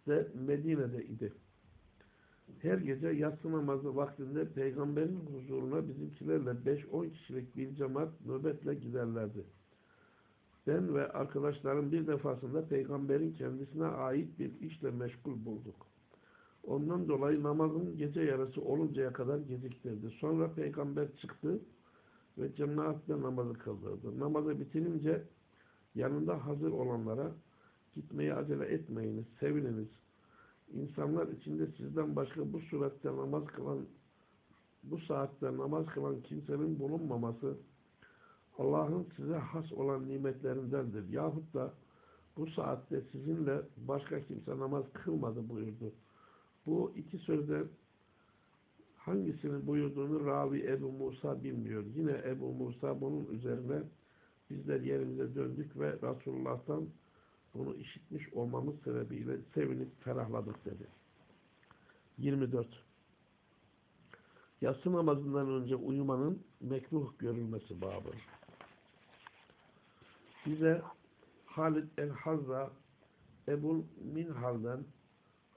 de Medine'de idi. Her gece yatsı namazı vaktinde peygamberin huzuruna bizimkilerle 5-10 kişilik bir cemaat nöbetle giderlerdi. Ben ve arkadaşlarım bir defasında peygamberin kendisine ait bir işle meşgul bulduk. Ondan dolayı namazın gece yarısı oluncaya kadar geciktirdi. Sonra peygamber çıktı ve cemaatle namazı kıldırdı. Namazı bitirince yanında hazır olanlara gitmeye acele etmeyiniz, sevininiz İnsanlar içinde sizden başka bu surette namaz kılan bu saatte namaz kılan kimsenin bulunmaması Allah'ın size has olan nimetlerindendir. Yahut da bu saatte sizinle başka kimse namaz kılmadı buyurdu. Bu iki sözde hangisini buyurduğunu ravi Ebu Musa bilmiyor. Yine Ebu Musa bunun üzerine bizler yerimize döndük ve Resulullah'tan bunu işitmiş olmamız sebebiyle sevinip ferahladık dedi. 24. Yatsı namazından önce uyumanın mekruh görülmesi babı. Bize Halid el-Hazza Ebu Minhal'den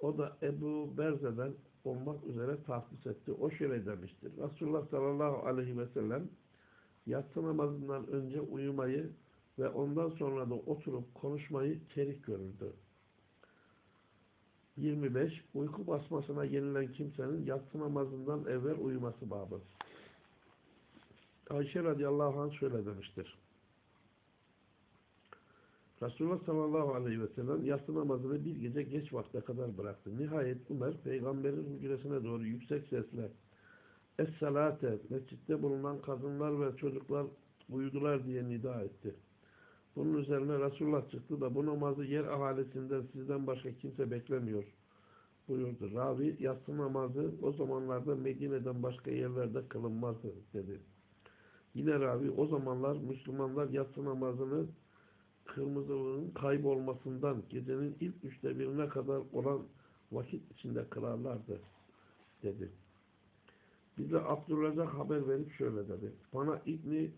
o da Ebu Berze'den olmak üzere tahsis etti. O şöyle demiştir. Resulullah sallallahu aleyhi ve sellem yatsı namazından önce uyumayı ve ondan sonra da oturup konuşmayı kerih görürdü. 25. Uyku basmasına yenilen kimsenin yatsı namazından evvel uyuması babı. Ayşe radıyallahu anh şöyle demiştir. Resulullah sallallahu aleyhi ve sellem yatsı namazını bir gece geç vakte kadar bıraktı. Nihayet Ömer peygamberin hücresine doğru yüksek sesle Es-salate mescitte bulunan kadınlar ve çocuklar uyudular diye nida etti. Bunun üzerine Resulullah çıktı da bu namazı yer ahalisinden sizden başka kimse beklemiyor buyurdu. Ravi yatsı namazı o zamanlarda Medine'den başka yerlerde kılınmazdı dedi. Yine Ravi o zamanlar Müslümanlar yatsı namazını kırmızılığın kaybolmasından gecenin ilk üçte birine kadar olan vakit içinde kılarlardı dedi. Bize Abdurrazak haber verip şöyle dedi. Bana İbni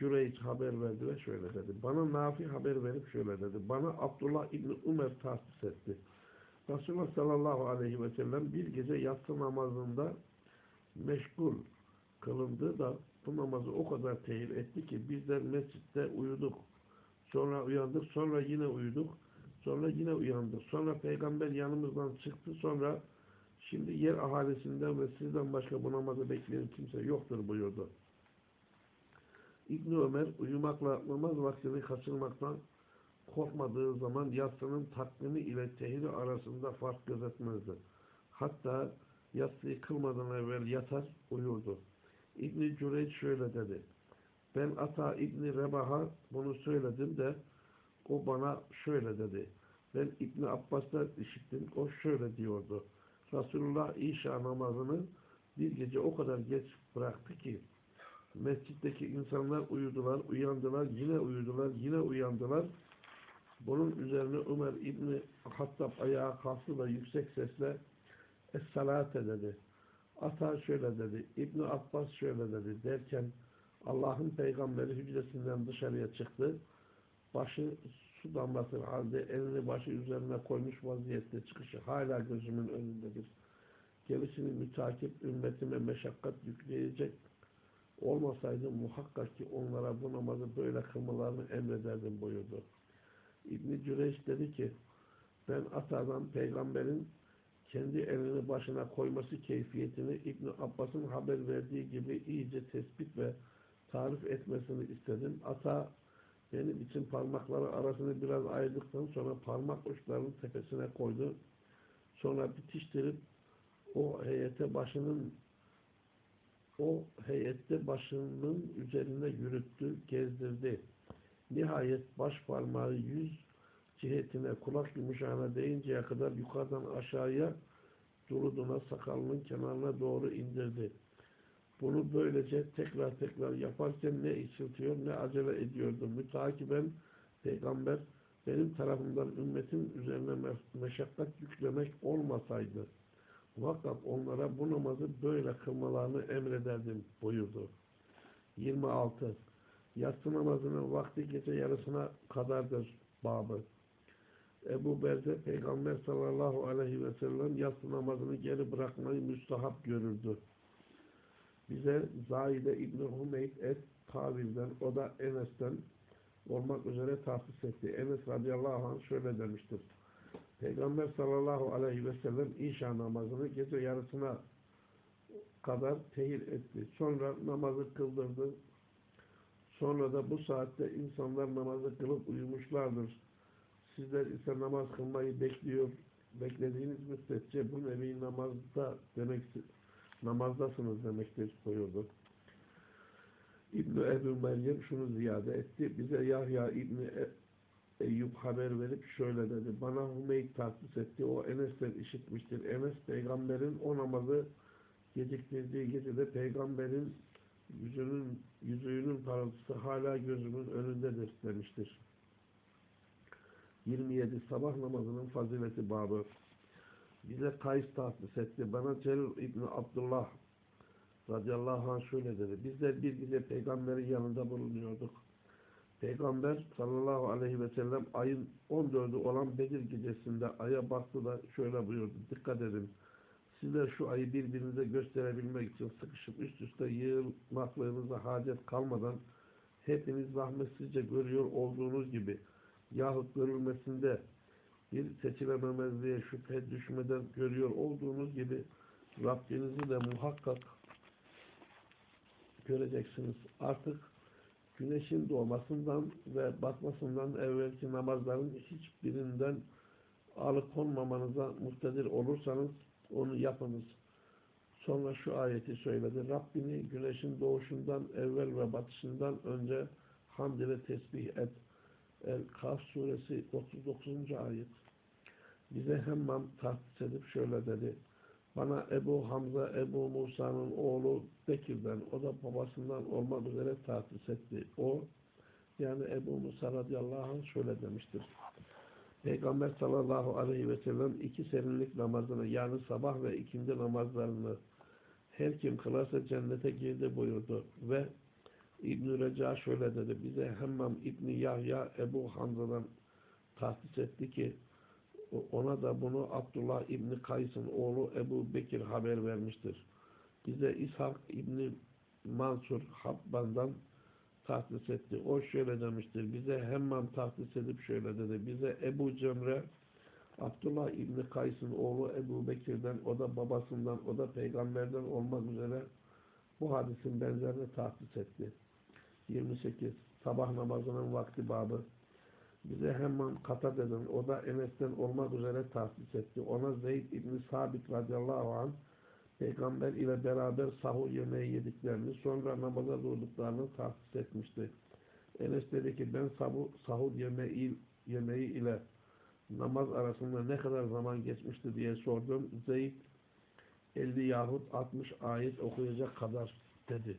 Cüreyç haber verdi ve şöyle dedi. Bana Nafi haber verip şöyle dedi. Bana Abdullah İbni Umer tahsis etti. Resulullah sallallahu aleyhi ve sellem bir gece yatsı namazında meşgul kılındı da bu namazı o kadar tehir etti ki bizler mescitte uyuduk. Sonra uyandık. Sonra yine uyuduk. Sonra yine uyandık. Sonra peygamber yanımızdan çıktı. Sonra şimdi yer ahalisinden ve sizden başka bu namazı bekleyen kimse yoktur buyurdu. İbni Ömer uyumakla namaz vaktini kaçırmaktan korkmadığı zaman yatsının takvimi ile tehiri arasında fark gözetmezdi. Hatta yatsıyı kılmadan evvel yatar uyurdu. İbni Cüreyç şöyle dedi. Ben Ata İbni Rebah'a bunu söyledim de o bana şöyle dedi. Ben İbni Abbas'tan işittim. O şöyle diyordu. Resulullah İşa namazını bir gece o kadar geç bıraktı ki mescitteki insanlar uyudular, uyandılar, yine uyudular, yine uyandılar. Bunun üzerine Ömer İbni Hattab ayağa kalktı da yüksek sesle Es-salate dedi. Ata şöyle dedi. İbni Abbas şöyle dedi derken Allah'ın peygamberi hücresinden dışarıya çıktı. Başı su damlasın halde elini başı üzerine koymuş vaziyette çıkışı hala gözümün önündedir. Gerisini mütakip ümmetime meşakkat yükleyecek olmasaydı muhakkak ki onlara bu namazı böyle kılmalarını emrederdim buyurdu. İbni Cüreyş dedi ki ben Ata'dan peygamberin kendi elini başına koyması keyfiyetini İbn Abbas'ın haber verdiği gibi iyice tespit ve tarif etmesini istedim. Ata benim için parmakları arasını biraz ayırdıktan sonra parmak uçlarının tepesine koydu. Sonra bitiştirip o heyete başının o heyette başının üzerine yürüttü, gezdirdi. Nihayet baş parmağı yüz cihetine kulak yumuşağına değinceye kadar yukarıdan aşağıya duruduna sakalının kenarına doğru indirdi. Bunu böylece tekrar tekrar yaparken ne içiltiyor ne acele ediyordu. Mütakiben peygamber benim tarafımdan ümmetin üzerine meşakkat yüklemek olmasaydı muhakkak onlara bu namazı böyle kılmalarını emrederdim buyurdu. 26. Yatsı namazının vakti gece yarısına kadardır babı. Ebu Berze Peygamber sallallahu aleyhi ve sellem yatsı namazını geri bırakmayı müstahap görürdü. Bize Zahide İbni Hümeyd et Kavil'den, o da Enes'ten olmak üzere tahsis etti. Enes radıyallahu anh şöyle demiştir. Peygamber sallallahu aleyhi ve sellem İşa namazını gece yarısına kadar tehir etti. Sonra namazı kıldırdı. Sonra da bu saatte insanlar namazı kılıp uyumuşlardır. Sizler ise namaz kılmayı bekliyor beklediğiniz müddetçe bu nevi namazda demek namazdasınız demektir buyurdu. İbn-i Ebu Meryem şunu ziyade etti. Bize Yahya İbni Eyyub haber verip şöyle dedi. Bana Hümeyt tahsis etti. O Enes'ten işitmiştir. Enes peygamberin o namazı geciktirdiği gecede peygamberin yüzünün yüzüğünün parıltısı hala gözümün önündedir demiştir. 27. Sabah namazının fazileti babı. Bize Kays tahsis etti. Bana Celil İbni Abdullah radıyallahu anh şöyle dedi. Bizler bir gece peygamberin yanında bulunuyorduk. Peygamber sallallahu aleyhi ve sellem ayın 14'ü olan Bedir gecesinde aya baktı da şöyle buyurdu. Dikkat edin. Sizler şu ayı birbirinize gösterebilmek için sıkışıp üst üste yığılmaklığınıza hacet kalmadan hepiniz zahmetsizce görüyor olduğunuz gibi yahut görülmesinde bir seçilememezliğe şüphe düşmeden görüyor olduğunuz gibi Rabbinizi de muhakkak göreceksiniz. Artık güneşin doğmasından ve batmasından evvelki namazların hiçbirinden alıkonmamanıza muktedir olursanız onu yapınız. Sonra şu ayeti söyledi. Rabbini güneşin doğuşundan evvel ve batışından önce hamd ile tesbih et. El-Kaf suresi 39. ayet. Bize hemen tahsis edip şöyle dedi. Bana Ebu Hamza, Ebu Musa'nın oğlu Bekir'den, o da babasından olmak üzere tahsis etti. O, yani Ebu Musa radıyallahu anh şöyle demiştir. Peygamber sallallahu aleyhi ve sellem iki serinlik namazını, yani sabah ve ikindi namazlarını her kim kılarsa cennete girdi buyurdu. Ve İbn-i Reca şöyle dedi. Bize Hemmam İbni Yahya Ebu Hamza'dan tahsis etti ki ona da bunu Abdullah İbni Kays'ın oğlu Ebu Bekir haber vermiştir. Bize İshak İbni Mansur Habban'dan tahsis etti. O şöyle demiştir. Bize hemen tahsis edip şöyle dedi. Bize Ebu Cemre Abdullah İbni Kays'ın oğlu Ebu Bekir'den, o da babasından, o da peygamberden olmak üzere bu hadisin benzerini tahsis etti. 28. Sabah namazının vakti babı bize hemen kata dedin. O da Enes'ten olmak üzere tahsis etti. Ona Zeyd İbni Sabit radıyallahu anh peygamber ile beraber sahur yemeği yediklerini sonra namaza durduklarını tahsis etmişti. Enes dedi ki ben sahur yemeği, yemeği ile namaz arasında ne kadar zaman geçmişti diye sordum. Zeyd 50 yahut 60 ayet okuyacak kadar dedi.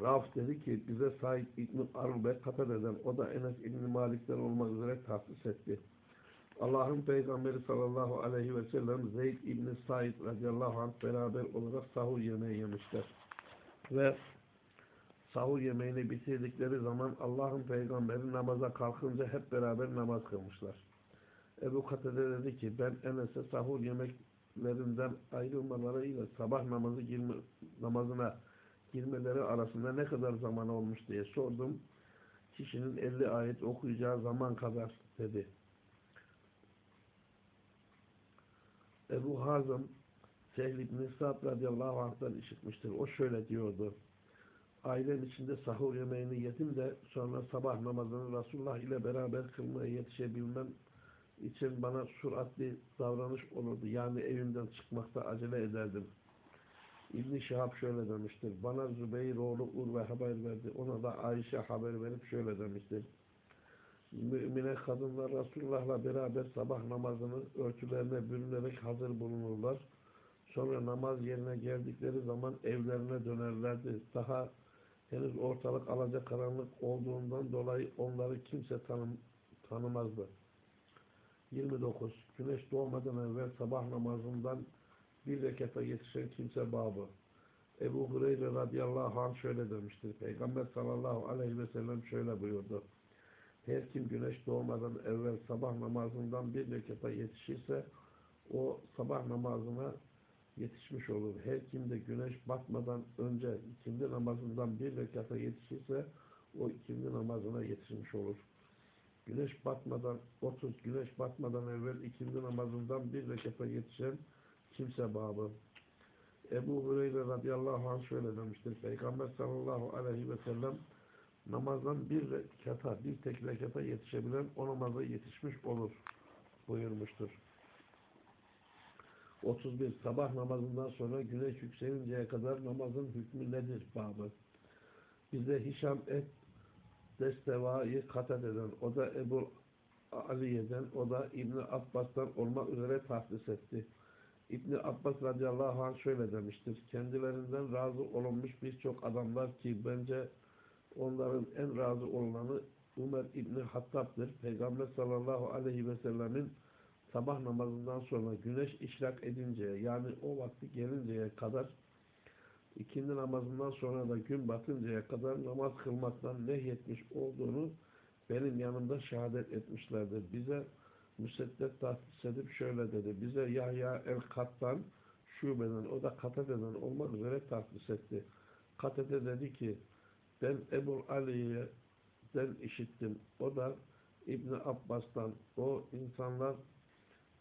Rauf dedi ki bize Said İbn Arube Katade'den o da Enes İbn Malik'ten olmak üzere tahsis etti. Allah'ın Peygamberi sallallahu aleyhi ve sellem Zeyd İbn Said radıyallahu anh beraber olarak sahur yemeği yemişler. Ve sahur yemeğini bitirdikleri zaman Allah'ın Peygamberi namaza kalkınca hep beraber namaz kılmışlar. Ebu Katede dedi ki ben Enes'e sahur yemeklerinden ayrılmalarıyla sabah namazı girme, namazına girmeleri arasında ne kadar zaman olmuş diye sordum. Kişinin 50 ayet okuyacağı zaman kadar dedi. Ebu Hazım Sehl İbni Sa'd radıyallahu anh'tan işitmiştir. O şöyle diyordu. Ailem içinde sahur yemeğini yedim de sonra sabah namazını Resulullah ile beraber kılmaya yetişebilmem için bana süratli davranış olurdu. Yani evimden çıkmakta acele ederdim. İbn-i Şihab şöyle demiştir. Bana Zübeyir oğlu Urve haber verdi. Ona da Ayşe haber verip şöyle demiştir. Mümine kadınlar Resulullah'la beraber sabah namazını örtülerine bürünerek hazır bulunurlar. Sonra namaz yerine geldikleri zaman evlerine dönerlerdi. Daha henüz ortalık alacak karanlık olduğundan dolayı onları kimse tanım, tanımazdı. 29. Güneş doğmadan evvel sabah namazından bir rekata yetişen kimse babı. Ebu Hureyre radıyallahu anh şöyle demiştir. Peygamber sallallahu aleyhi ve sellem şöyle buyurdu. Her kim güneş doğmadan evvel sabah namazından bir rekata yetişirse o sabah namazına yetişmiş olur. Her kim de güneş batmadan önce ikindi namazından bir rekata yetişirse o ikindi namazına yetişmiş olur. Güneş batmadan 30 güneş batmadan evvel ikindi namazından bir rekata yetişen kimse babı. Ebu Hureyre radıyallahu anh şöyle demiştir. Peygamber sallallahu aleyhi ve sellem namazdan bir rekata, bir tek rekata yetişebilen o namaza yetişmiş olur buyurmuştur. 31. Sabah namazından sonra güneş yükselinceye kadar namazın hükmü nedir? Babı. Bize Hişam et Desteva'yı katet eden, o da Ebu Aliye'den, o da İbni Abbas'tan olmak üzere tahsis etti. İbni Abbas radıyallahu anh şöyle demiştir. Kendilerinden razı olunmuş birçok adamlar ki bence onların en razı olanı Ömer İbni Hattab'dır. Peygamber sallallahu aleyhi ve sellemin sabah namazından sonra güneş işrak edinceye yani o vakti gelinceye kadar ikindi namazından sonra da gün batıncaya kadar namaz kılmaktan nehyetmiş olduğunu benim yanımda şehadet etmişlerdir. Bize müseddet tahsis edip şöyle dedi. Bize Yahya el-Kattan şubeden, o da Katade'den olmak üzere tahsis etti. Katade dedi ki ben Ebu Ali'den işittim. O da İbni Abbas'tan o insanlar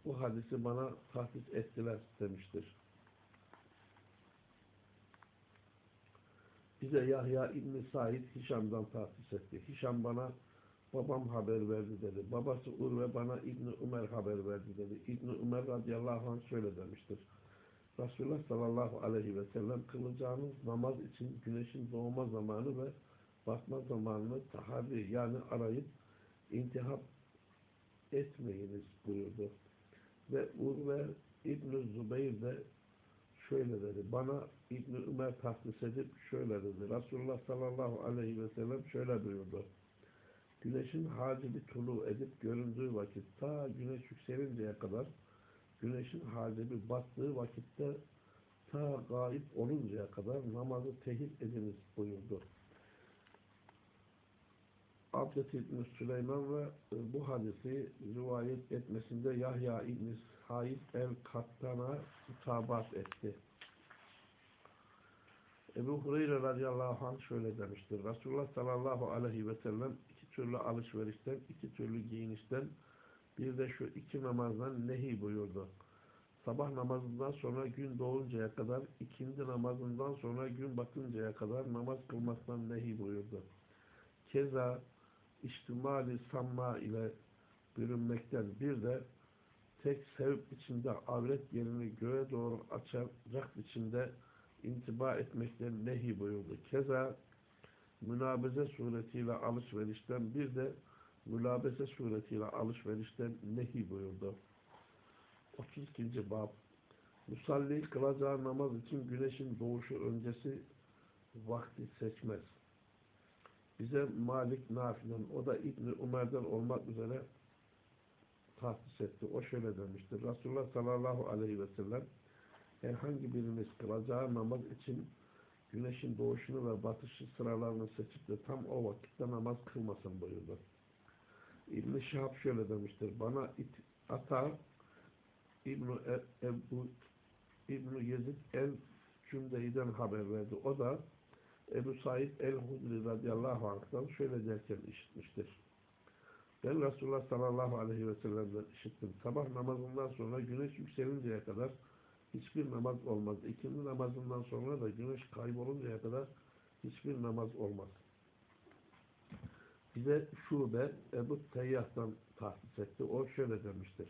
bu hadisi bana tahsis ettiler demiştir. Bize Yahya İbni Said Hişam'dan tahsis etti. Hişam bana babam haber verdi dedi. Babası Urve bana İbni Ömer haber verdi dedi. İbni Ömer radıyallahu anh şöyle demiştir. Resulullah sallallahu aleyhi ve sellem kılacağınız namaz için güneşin doğma zamanı ve batma zamanını tahavi yani arayıp intihap etmeyiniz buyurdu. Ve Urve İbn-i Zübeyir de şöyle dedi. Bana İbn-i Ömer tahsis edip şöyle dedi. Resulullah sallallahu aleyhi ve sellem şöyle buyurdu. Güneşin hacibi tulu edip göründüğü vakit ta güneş yükselinceye kadar güneşin hacibi battığı vakitte ta gayip oluncaya kadar namazı tehil ediniz buyurdu. Abdet İbn Süleyman ve e, bu hadisi rivayet etmesinde Yahya İbn Said el-Kattan'a mutabat etti. Ebu Hureyre radıyallahu anh şöyle demiştir. Resulullah sallallahu aleyhi ve sellem türlü alışverişten, iki türlü giyinişten, bir de şu iki namazdan nehi buyurdu. Sabah namazından sonra gün doğuncaya kadar, ikindi namazından sonra gün bakıncaya kadar namaz kılmaktan nehi buyurdu. Keza içtimali samma ile bürünmekten bir de tek sevip içinde avret yerini göğe doğru açacak biçimde intiba etmekten nehi buyurdu. Keza münabeze suretiyle alışverişten bir de mülabese suretiyle alışverişten nehi buyurdu. 32. Bab Musalli kılacağı namaz için güneşin doğuşu öncesi vakti seçmez. Bize Malik Nafi'den, o da İbni Umer'den olmak üzere tahsis etti. O şöyle demiştir. Resulullah sallallahu aleyhi ve sellem herhangi biriniz kılacağı namaz için güneşin doğuşunu ve batışı sıralarını seçip de tam o vakitte namaz kılmasın buyurdu. İbn-i Şahab şöyle demiştir. Bana it, Ata İbn-i e, İbn Yezid el Cümde'den haber verdi. O da Ebu Said el-Hudri radıyallahu anh'tan şöyle derken işitmiştir. Ben Resulullah sallallahu aleyhi ve sellem'den işittim. Sabah namazından sonra güneş yükselinceye kadar hiçbir namaz olmaz. İkindi namazından sonra da güneş kayboluncaya kadar hiçbir namaz olmaz. Bize şube Ebu Teyyah'tan tahsis etti. O şöyle demiştir.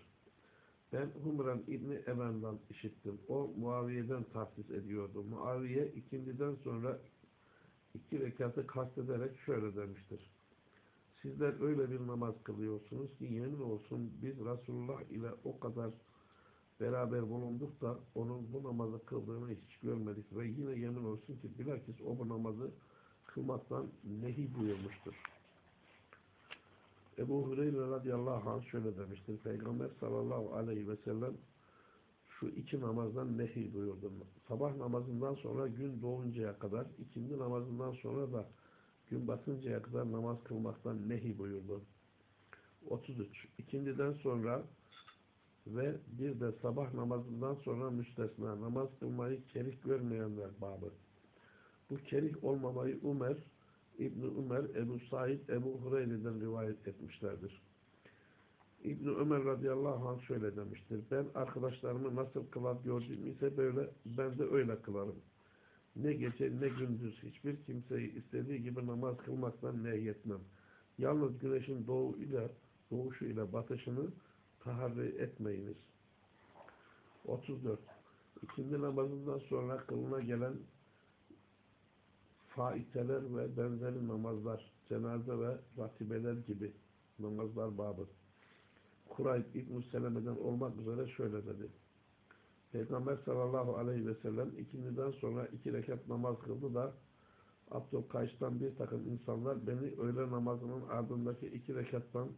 Ben Humran İbni Eben'den işittim. O Muaviye'den tahsis ediyordu. Muaviye ikindiden sonra iki rekatı kastederek şöyle demiştir. Sizler öyle bir namaz kılıyorsunuz ki yemin olsun biz Resulullah ile o kadar beraber bulunduk da onun bu namazı kıldığını hiç görmedik ve yine yemin olsun ki bilakis o bu namazı kılmaktan nehi buyurmuştur. Ebu Hureyre radıyallahu anh şöyle demiştir. Peygamber sallallahu aleyhi ve sellem şu iki namazdan nehi buyurdu. Sabah namazından sonra gün doğuncaya kadar, ikindi namazından sonra da gün batıncaya kadar namaz kılmaktan nehi buyurdu. 33. İkindiden sonra ve bir de sabah namazından sonra müstesna namaz kılmayı kerih görmeyenler babı. Bu kerih olmamayı Ömer, İbni Ömer, Ebu Said, Ebu Hureyre'den rivayet etmişlerdir. İbni Ömer radıyallahu anh şöyle demiştir. Ben arkadaşlarımı nasıl kılar gördüm ise böyle ben de öyle kılarım. Ne gece ne gündüz hiçbir kimseyi istediği gibi namaz kılmaktan nehyetmem. Yalnız güneşin doğu ile doğuşu ile batışını taharri etmeyiniz. 34. İkindi namazından sonra kılına gelen faiteler ve benzeri namazlar, cenaze ve ratibeler gibi namazlar babı. Kurayb İbn-i Seleme'den olmak üzere şöyle dedi. Peygamber sallallahu aleyhi ve sellem ikindiden sonra iki rekat namaz kıldı da Abdülkays'tan bir takım insanlar beni öğle namazının ardındaki iki rekattan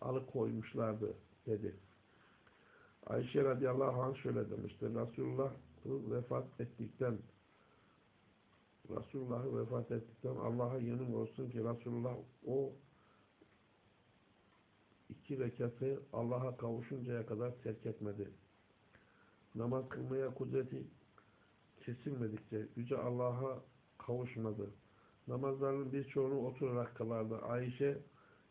alıkoymuşlardı dedi. Ayşe radıyallahu anh şöyle demiştir. Resulullah vefat ettikten Resulullah'ı vefat ettikten Allah'a yemin olsun ki Resulullah o iki rekatı Allah'a kavuşuncaya kadar terk etmedi. Namaz kılmaya kudreti kesilmedikçe Yüce Allah'a kavuşmadı. Namazlarının birçoğunu oturarak kılardı. Ayşe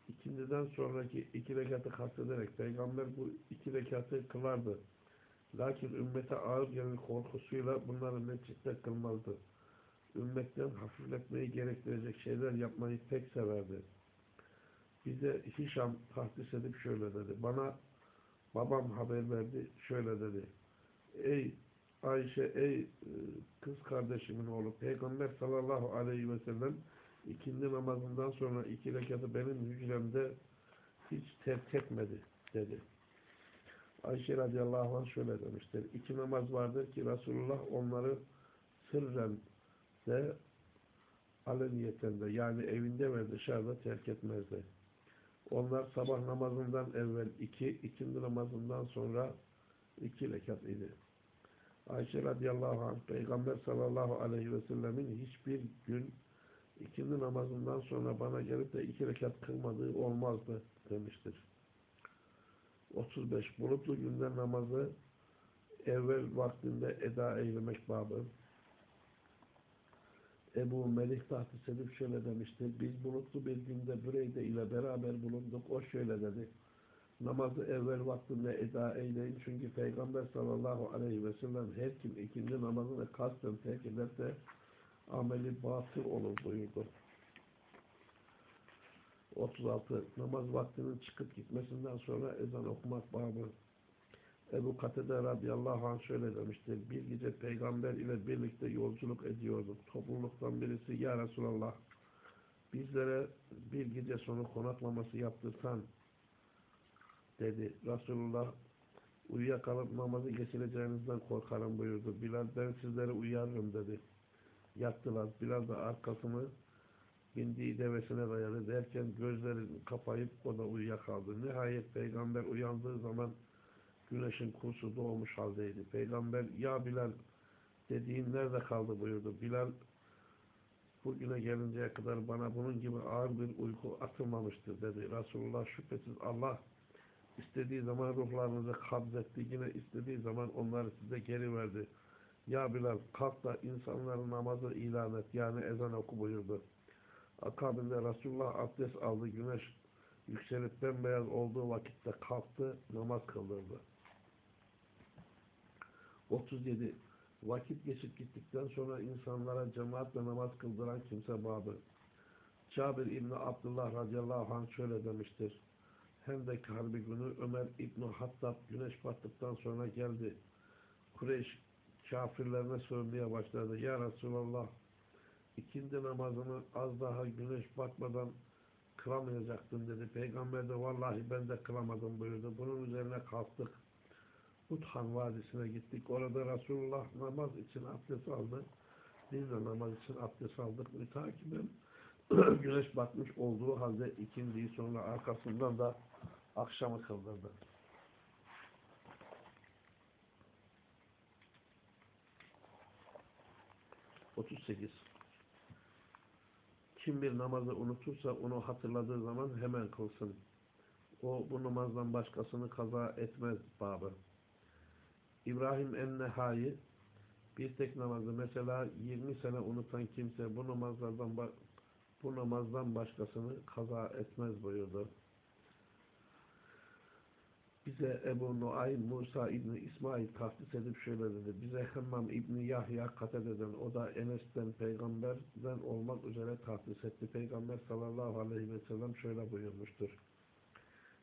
ikindiden sonraki iki rekatı kastederek Peygamber bu iki rekatı kılardı. Lakin ümmete ağır gelir korkusuyla bunları mescitte kılmazdı. Ümmetten hafifletmeyi gerektirecek şeyler yapmayı pek severdi. Bize Hişam tahsis edip şöyle dedi. Bana babam haber verdi. Şöyle dedi. Ey Ayşe, ey e, kız kardeşimin oğlu Peygamber sallallahu aleyhi ve sellem ikindi namazından sonra iki rekatı benim hücremde hiç terk etmedi dedi. Ayşe radıyallahu anh şöyle demiştir. İki namaz vardır ki Resulullah onları sırren de aleniyeten de yani evinde ve dışarıda terk etmezdi. Onlar sabah namazından evvel iki, ikindi namazından sonra iki rekat idi. Ayşe radıyallahu anh Peygamber sallallahu aleyhi ve sellemin hiçbir gün ikindi namazından sonra bana gelip de iki rekat kılmadığı olmazdı demiştir. 35. Bulutlu günde namazı evvel vaktinde eda eylemek babı. Ebu Melih tahtis edip şöyle demiştir. Biz bulutlu bir günde Büreyde ile beraber bulunduk. O şöyle dedi. Namazı evvel vaktinde eda eyleyin. Çünkü Peygamber sallallahu aleyhi ve sellem her kim ikindi namazını kasten terk ederse ameli batıl olur buyurdu. 36. Namaz vaktinin çıkıp gitmesinden sonra ezan okumak babı. Ebu Katede radıyallahu anh şöyle demiştir. Bir gece peygamber ile birlikte yolculuk ediyorduk. Topluluktan birisi ya Resulallah bizlere bir gece sonu konaklaması yaptırsan dedi. Resulullah uyuyakalıp namazı geçireceğinizden korkarım buyurdu. Bilal ben sizleri uyarırım dedi. Yattılar. Bilal da arkasını bindiği devesine dayadı derken gözlerini kapayıp o da uyuyakaldı. Nihayet peygamber uyandığı zaman güneşin kursu doğmuş haldeydi. Peygamber ya Bilal dediğin nerede kaldı buyurdu. Bilal bugüne gelinceye kadar bana bunun gibi ağır bir uyku atılmamıştır dedi. Resulullah şüphesiz Allah istediği zaman ruhlarınızı kabzetti. Yine istediği zaman onları size geri verdi. Ya Bilal kalk da insanların namazı ilan et. Yani ezan oku buyurdu. Akabinde Resulullah abdest aldı. Güneş yükselip bembeyaz olduğu vakitte kalktı. Namaz kıldırdı. 37. Vakit geçip gittikten sonra insanlara cemaatle namaz kıldıran kimse babı. Cabir İbni Abdullah radıyallahu anh şöyle demiştir. Hendek Harbi günü Ömer İbni Hattab güneş battıktan sonra geldi. Kureyş kafirlerine sormaya başladı. Ya Resulallah ikindi namazını az daha güneş batmadan kılamayacaktın dedi. Peygamber de vallahi ben de kılamadım buyurdu. Bunun üzerine kalktık. Uthan Vadisi'ne gittik. Orada Resulullah namaz için abdest aldı. Biz de namaz için abdest aldık. Mütakiben güneş batmış olduğu halde ikindiyi sonra arkasından da akşamı kıldırdı. Otuz sekiz. Kim bir namazı unutursa onu hatırladığı zaman hemen kılsın. O bu namazdan başkasını kaza etmez babı. İbrahim en-Nehai bir tek namazı mesela 20 sene unutan kimse bu namazlardan bu namazdan başkasını kaza etmez buyurdu. Bize Ebu Nuaym Musa İbni İsmail tahsis edip şöyle dedi. Bize Hemmam İbni Yahya Katede'den o da Enes'ten peygamberden olmak üzere tahsis etti. Peygamber sallallahu aleyhi ve sellem şöyle buyurmuştur.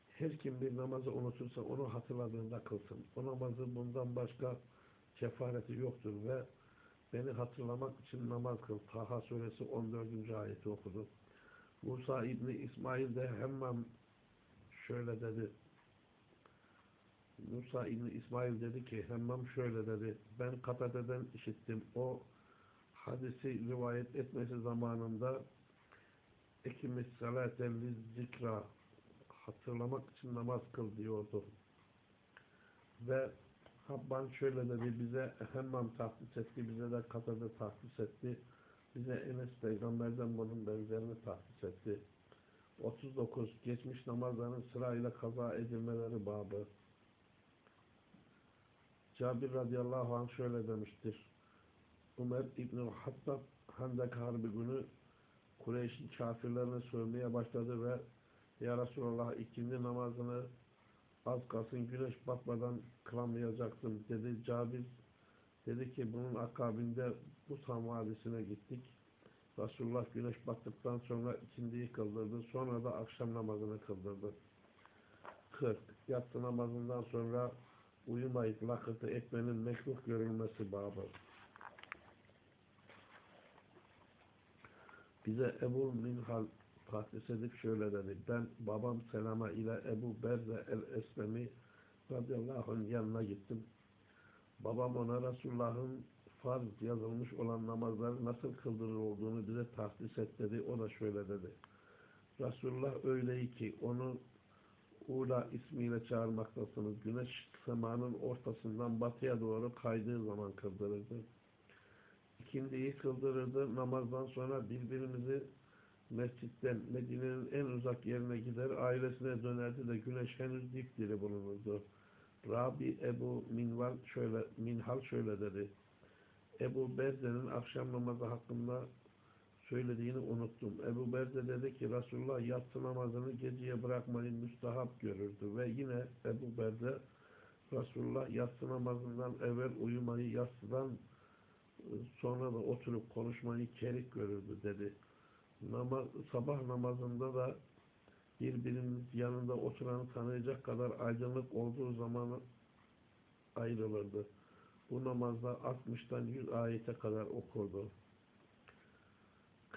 Her kim bir namazı unutursa onu hatırladığında kılsın. O namazı bundan başka kefareti yoktur ve beni hatırlamak için namaz kıl. Taha suresi 14. ayeti okudu. Musa İbni İsmail de hemen şöyle dedi. Musa İbni İsmail dedi ki hemen şöyle dedi. Ben Katade'den işittim. O hadisi rivayet etmesi zamanında ekimiz salaten zikra hatırlamak için namaz kıl diyordu. Ve Habban şöyle dedi bize hemen tahsis etti, bize de Katade tahsis etti. Bize Enes peygamberden bunun benzerini tahsis etti. 39. Geçmiş namazların sırayla kaza edilmeleri babı. Cabir radıyallahu anh şöyle demiştir. Ömer İbn-i Hattab Hendek Harbi günü Kureyş'in kafirlerine sövmeye başladı ve Ya Resulallah ikindi namazını az kalsın güneş batmadan kılamayacaktım dedi. Cabir dedi ki bunun akabinde bu tam vadisine gittik. Resulullah güneş battıktan sonra ikindiyi kıldırdı. Sonra da akşam namazını kıldırdı. 40. Yatsı namazından sonra uyumayıp lakırtı etmenin mekruh görülmesi babı. Bize Ebu Minhal tahsis edip şöyle dedi. Ben babam Selama ile Ebu Berze el-Eslemi radıyallahu anh yanına gittim. Babam ona Resulullah'ın farz yazılmış olan namazları nasıl kıldırır olduğunu bize tahsis et dedi. O da şöyle dedi. Resulullah öyleydi ki onu Ula ismiyle çağırmaktasınız. Güneş semanın ortasından batıya doğru kaydığı zaman kıldırırdı. İkindiyi kıldırırdı. Namazdan sonra birbirimizi mescitten Medine'nin en uzak yerine gider, ailesine dönerdi de güneş henüz dipdiri bulunurdu. Rabi Ebu Minval şöyle, Minhal şöyle dedi. Ebu Berze'nin akşam namazı hakkında söylediğini unuttum. Ebu Berze dedi ki Resulullah yatsı namazını geceye bırakmayı müstahap görürdü ve yine Ebu Berze Resulullah yatsı namazından evvel uyumayı yatsıdan sonra da oturup konuşmayı kerik görürdü dedi. Namaz, sabah namazında da birbirimiz yanında oturanı tanıyacak kadar aydınlık olduğu zaman ayrılırdı. Bu namazda 60'tan 100 ayete kadar okurdu.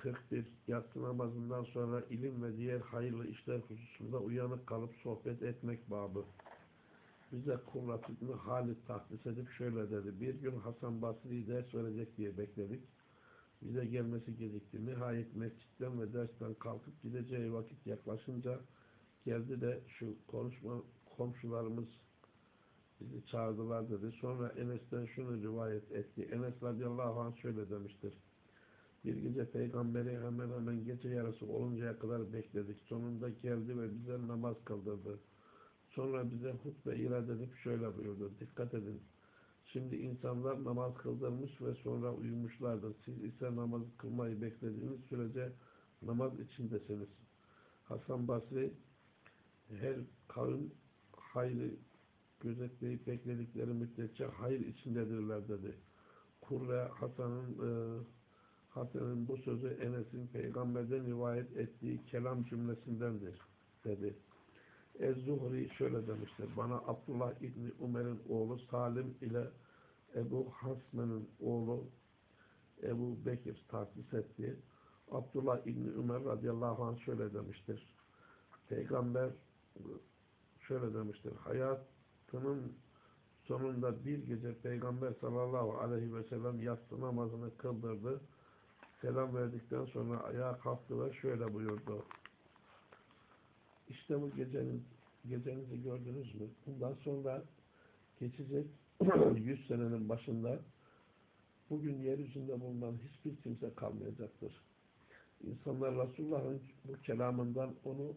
41. Yatsı namazından sonra ilim ve diğer hayırlı işler hususunda uyanık kalıp sohbet etmek babı. Bize Kurrat İbni Halid tahsis edip şöyle dedi. Bir gün Hasan Basri'yi ders verecek diye bekledik. Bize gelmesi gecikti. Nihayet mescitten ve dersten kalkıp gideceği vakit yaklaşınca geldi de şu konuşma komşularımız bizi çağırdılar dedi. Sonra Enes'ten şunu rivayet etti. Enes radıyallahu anh şöyle demiştir. Bir gece peygamberi hemen hemen gece yarısı oluncaya kadar bekledik. Sonunda geldi ve bize namaz kıldırdı. Sonra bize hutbe irad edip şöyle buyurdu. Dikkat edin. Şimdi insanlar namaz kıldırmış ve sonra uyumuşlardır. Siz ise namaz kılmayı beklediğiniz sürece namaz içindesiniz. Hasan Basri her kavim hayrı gözetleyip bekledikleri müddetçe hayır içindedirler dedi. Kurre Hasan'ın e, Hasan'ın bu sözü Enes'in peygamberden rivayet ettiği kelam cümlesindendir dedi. Ez-Zuhri şöyle demiştir. Bana Abdullah İbni Umer'in oğlu Salim ile Ebu Hasme'nin oğlu Ebu Bekir tahsis etti. Abdullah İbni Ömer radıyallahu anh şöyle demiştir. Peygamber şöyle demiştir. Hayatının sonunda bir gece Peygamber sallallahu aleyhi ve sellem yatsı namazını kıldırdı. Selam verdikten sonra ayağa kalktı ve şöyle buyurdu. İşte bu geceniz, gecenizi gördünüz mü? Bundan sonra geçecek 100 senenin başında bugün yeryüzünde bulunan hiçbir kimse kalmayacaktır. İnsanlar Resulullah'ın bu kelamından onu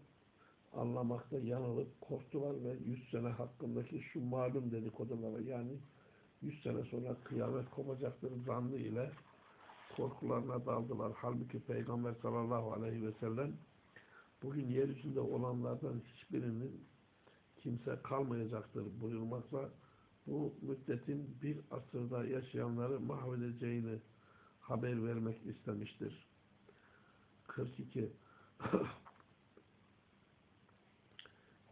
anlamakta yanılıp korktular ve 100 sene hakkındaki şu malum dedikodulara yani 100 sene sonra kıyamet kopacaktır zannı ile korkularına daldılar. Halbuki Peygamber sallallahu aleyhi ve sellem bugün yeryüzünde olanlardan hiçbirinin kimse kalmayacaktır buyurmakla bu müddetin bir asırda yaşayanları mahvedeceğini haber vermek istemiştir. 42.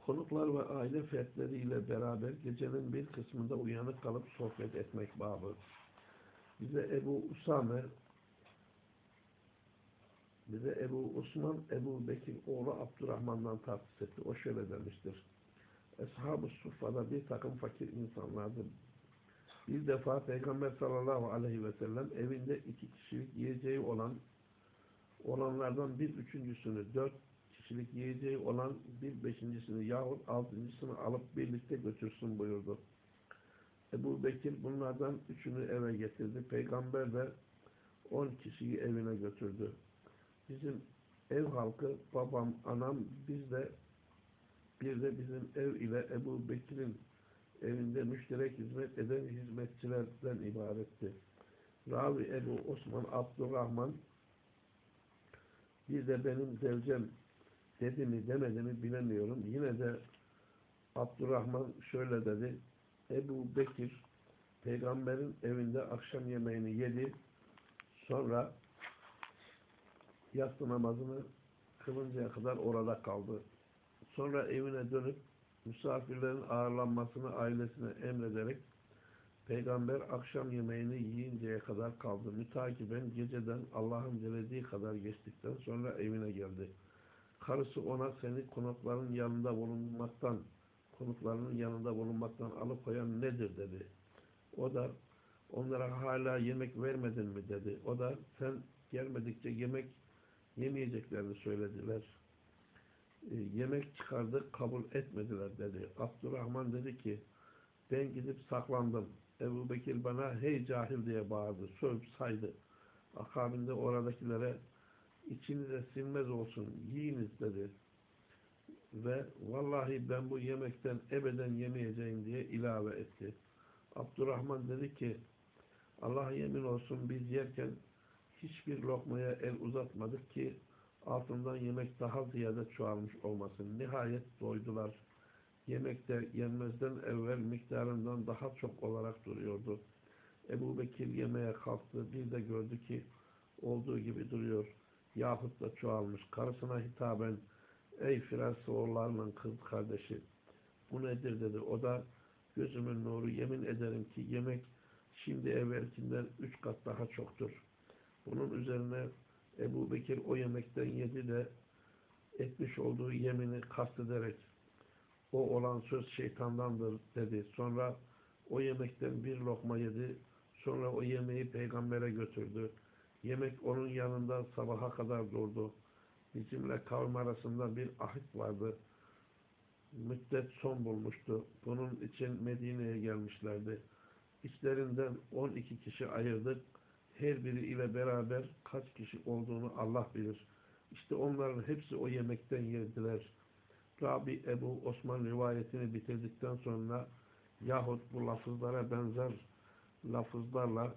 Konuklar ve aile fertleriyle beraber gecenin bir kısmında uyanık kalıp sohbet etmek babı. Bize Ebu Usame bize Ebu Osman Ebu Bekir oğlu Abdurrahman'dan tahsis etti. O şöyle demiştir. Ashab-ı Suffa'da bir takım fakir insanlardı. Bir defa Peygamber sallallahu aleyhi ve sellem evinde iki kişilik yiyeceği olan olanlardan bir üçüncüsünü, dört kişilik yiyeceği olan bir beşincisini yahut altıncısını alıp birlikte götürsün buyurdu. Ebu Bekir bunlardan üçünü eve getirdi. Peygamber de on kişiyi evine götürdü. Bizim ev halkı, babam, anam, biz de bir de bizim ev ile Ebu Bekir'in evinde müşterek hizmet eden hizmetçilerden ibaretti. Ravi Ebu Osman Abdurrahman bir de benim zevcem dedi mi demedi mi bilemiyorum. Yine de Abdurrahman şöyle dedi. Ebu Bekir peygamberin evinde akşam yemeğini yedi. Sonra yatsı namazını kılıncaya kadar orada kaldı. Sonra evine dönüp misafirlerin ağırlanmasını ailesine emrederek Peygamber akşam yemeğini yiyinceye kadar kaldı. Mütakiben geceden Allah'ın dilediği kadar geçtikten sonra evine geldi. Karısı ona seni konukların yanında bulunmaktan konuklarının yanında bulunmaktan alıkoyan nedir dedi. O da onlara hala yemek vermedin mi dedi. O da sen gelmedikçe yemek yemeyeceklerini söylediler. E, yemek çıkardık kabul etmediler dedi. Abdurrahman dedi ki ben gidip saklandım. Ebu Bekir bana hey cahil diye bağırdı. Sövüp saydı. Akabinde oradakilere içinize sinmez olsun yiyiniz dedi. Ve vallahi ben bu yemekten ebeden yemeyeceğim diye ilave etti. Abdurrahman dedi ki Allah'a yemin olsun biz yerken hiçbir lokmaya el uzatmadık ki altından yemek daha ziyade çoğalmış olmasın. Nihayet doydular. Yemek de yenmezden evvel miktarından daha çok olarak duruyordu. Ebu Bekir yemeğe kalktı. Bir de gördü ki olduğu gibi duruyor. Yahut da çoğalmış. Karısına hitaben ey Firas oğullarının kız kardeşi bu nedir dedi. O da gözümün nuru yemin ederim ki yemek şimdi evvelkinden üç kat daha çoktur. Bunun üzerine Ebu Bekir o yemekten yedi de etmiş olduğu yemini kastederek o olan söz şeytandandır dedi. Sonra o yemekten bir lokma yedi. Sonra o yemeği peygambere götürdü. Yemek onun yanında sabaha kadar durdu. Bizimle kavim arasında bir ahit vardı. Müddet son bulmuştu. Bunun için Medine'ye gelmişlerdi. İçlerinden 12 kişi ayırdık. Her biri ile beraber kaç kişi olduğunu Allah bilir. İşte onların hepsi o yemekten yediler. Rabi Ebu Osman rivayetini bitirdikten sonra yahut bu lafızlara benzer lafızlarla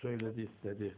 söyledi dedi.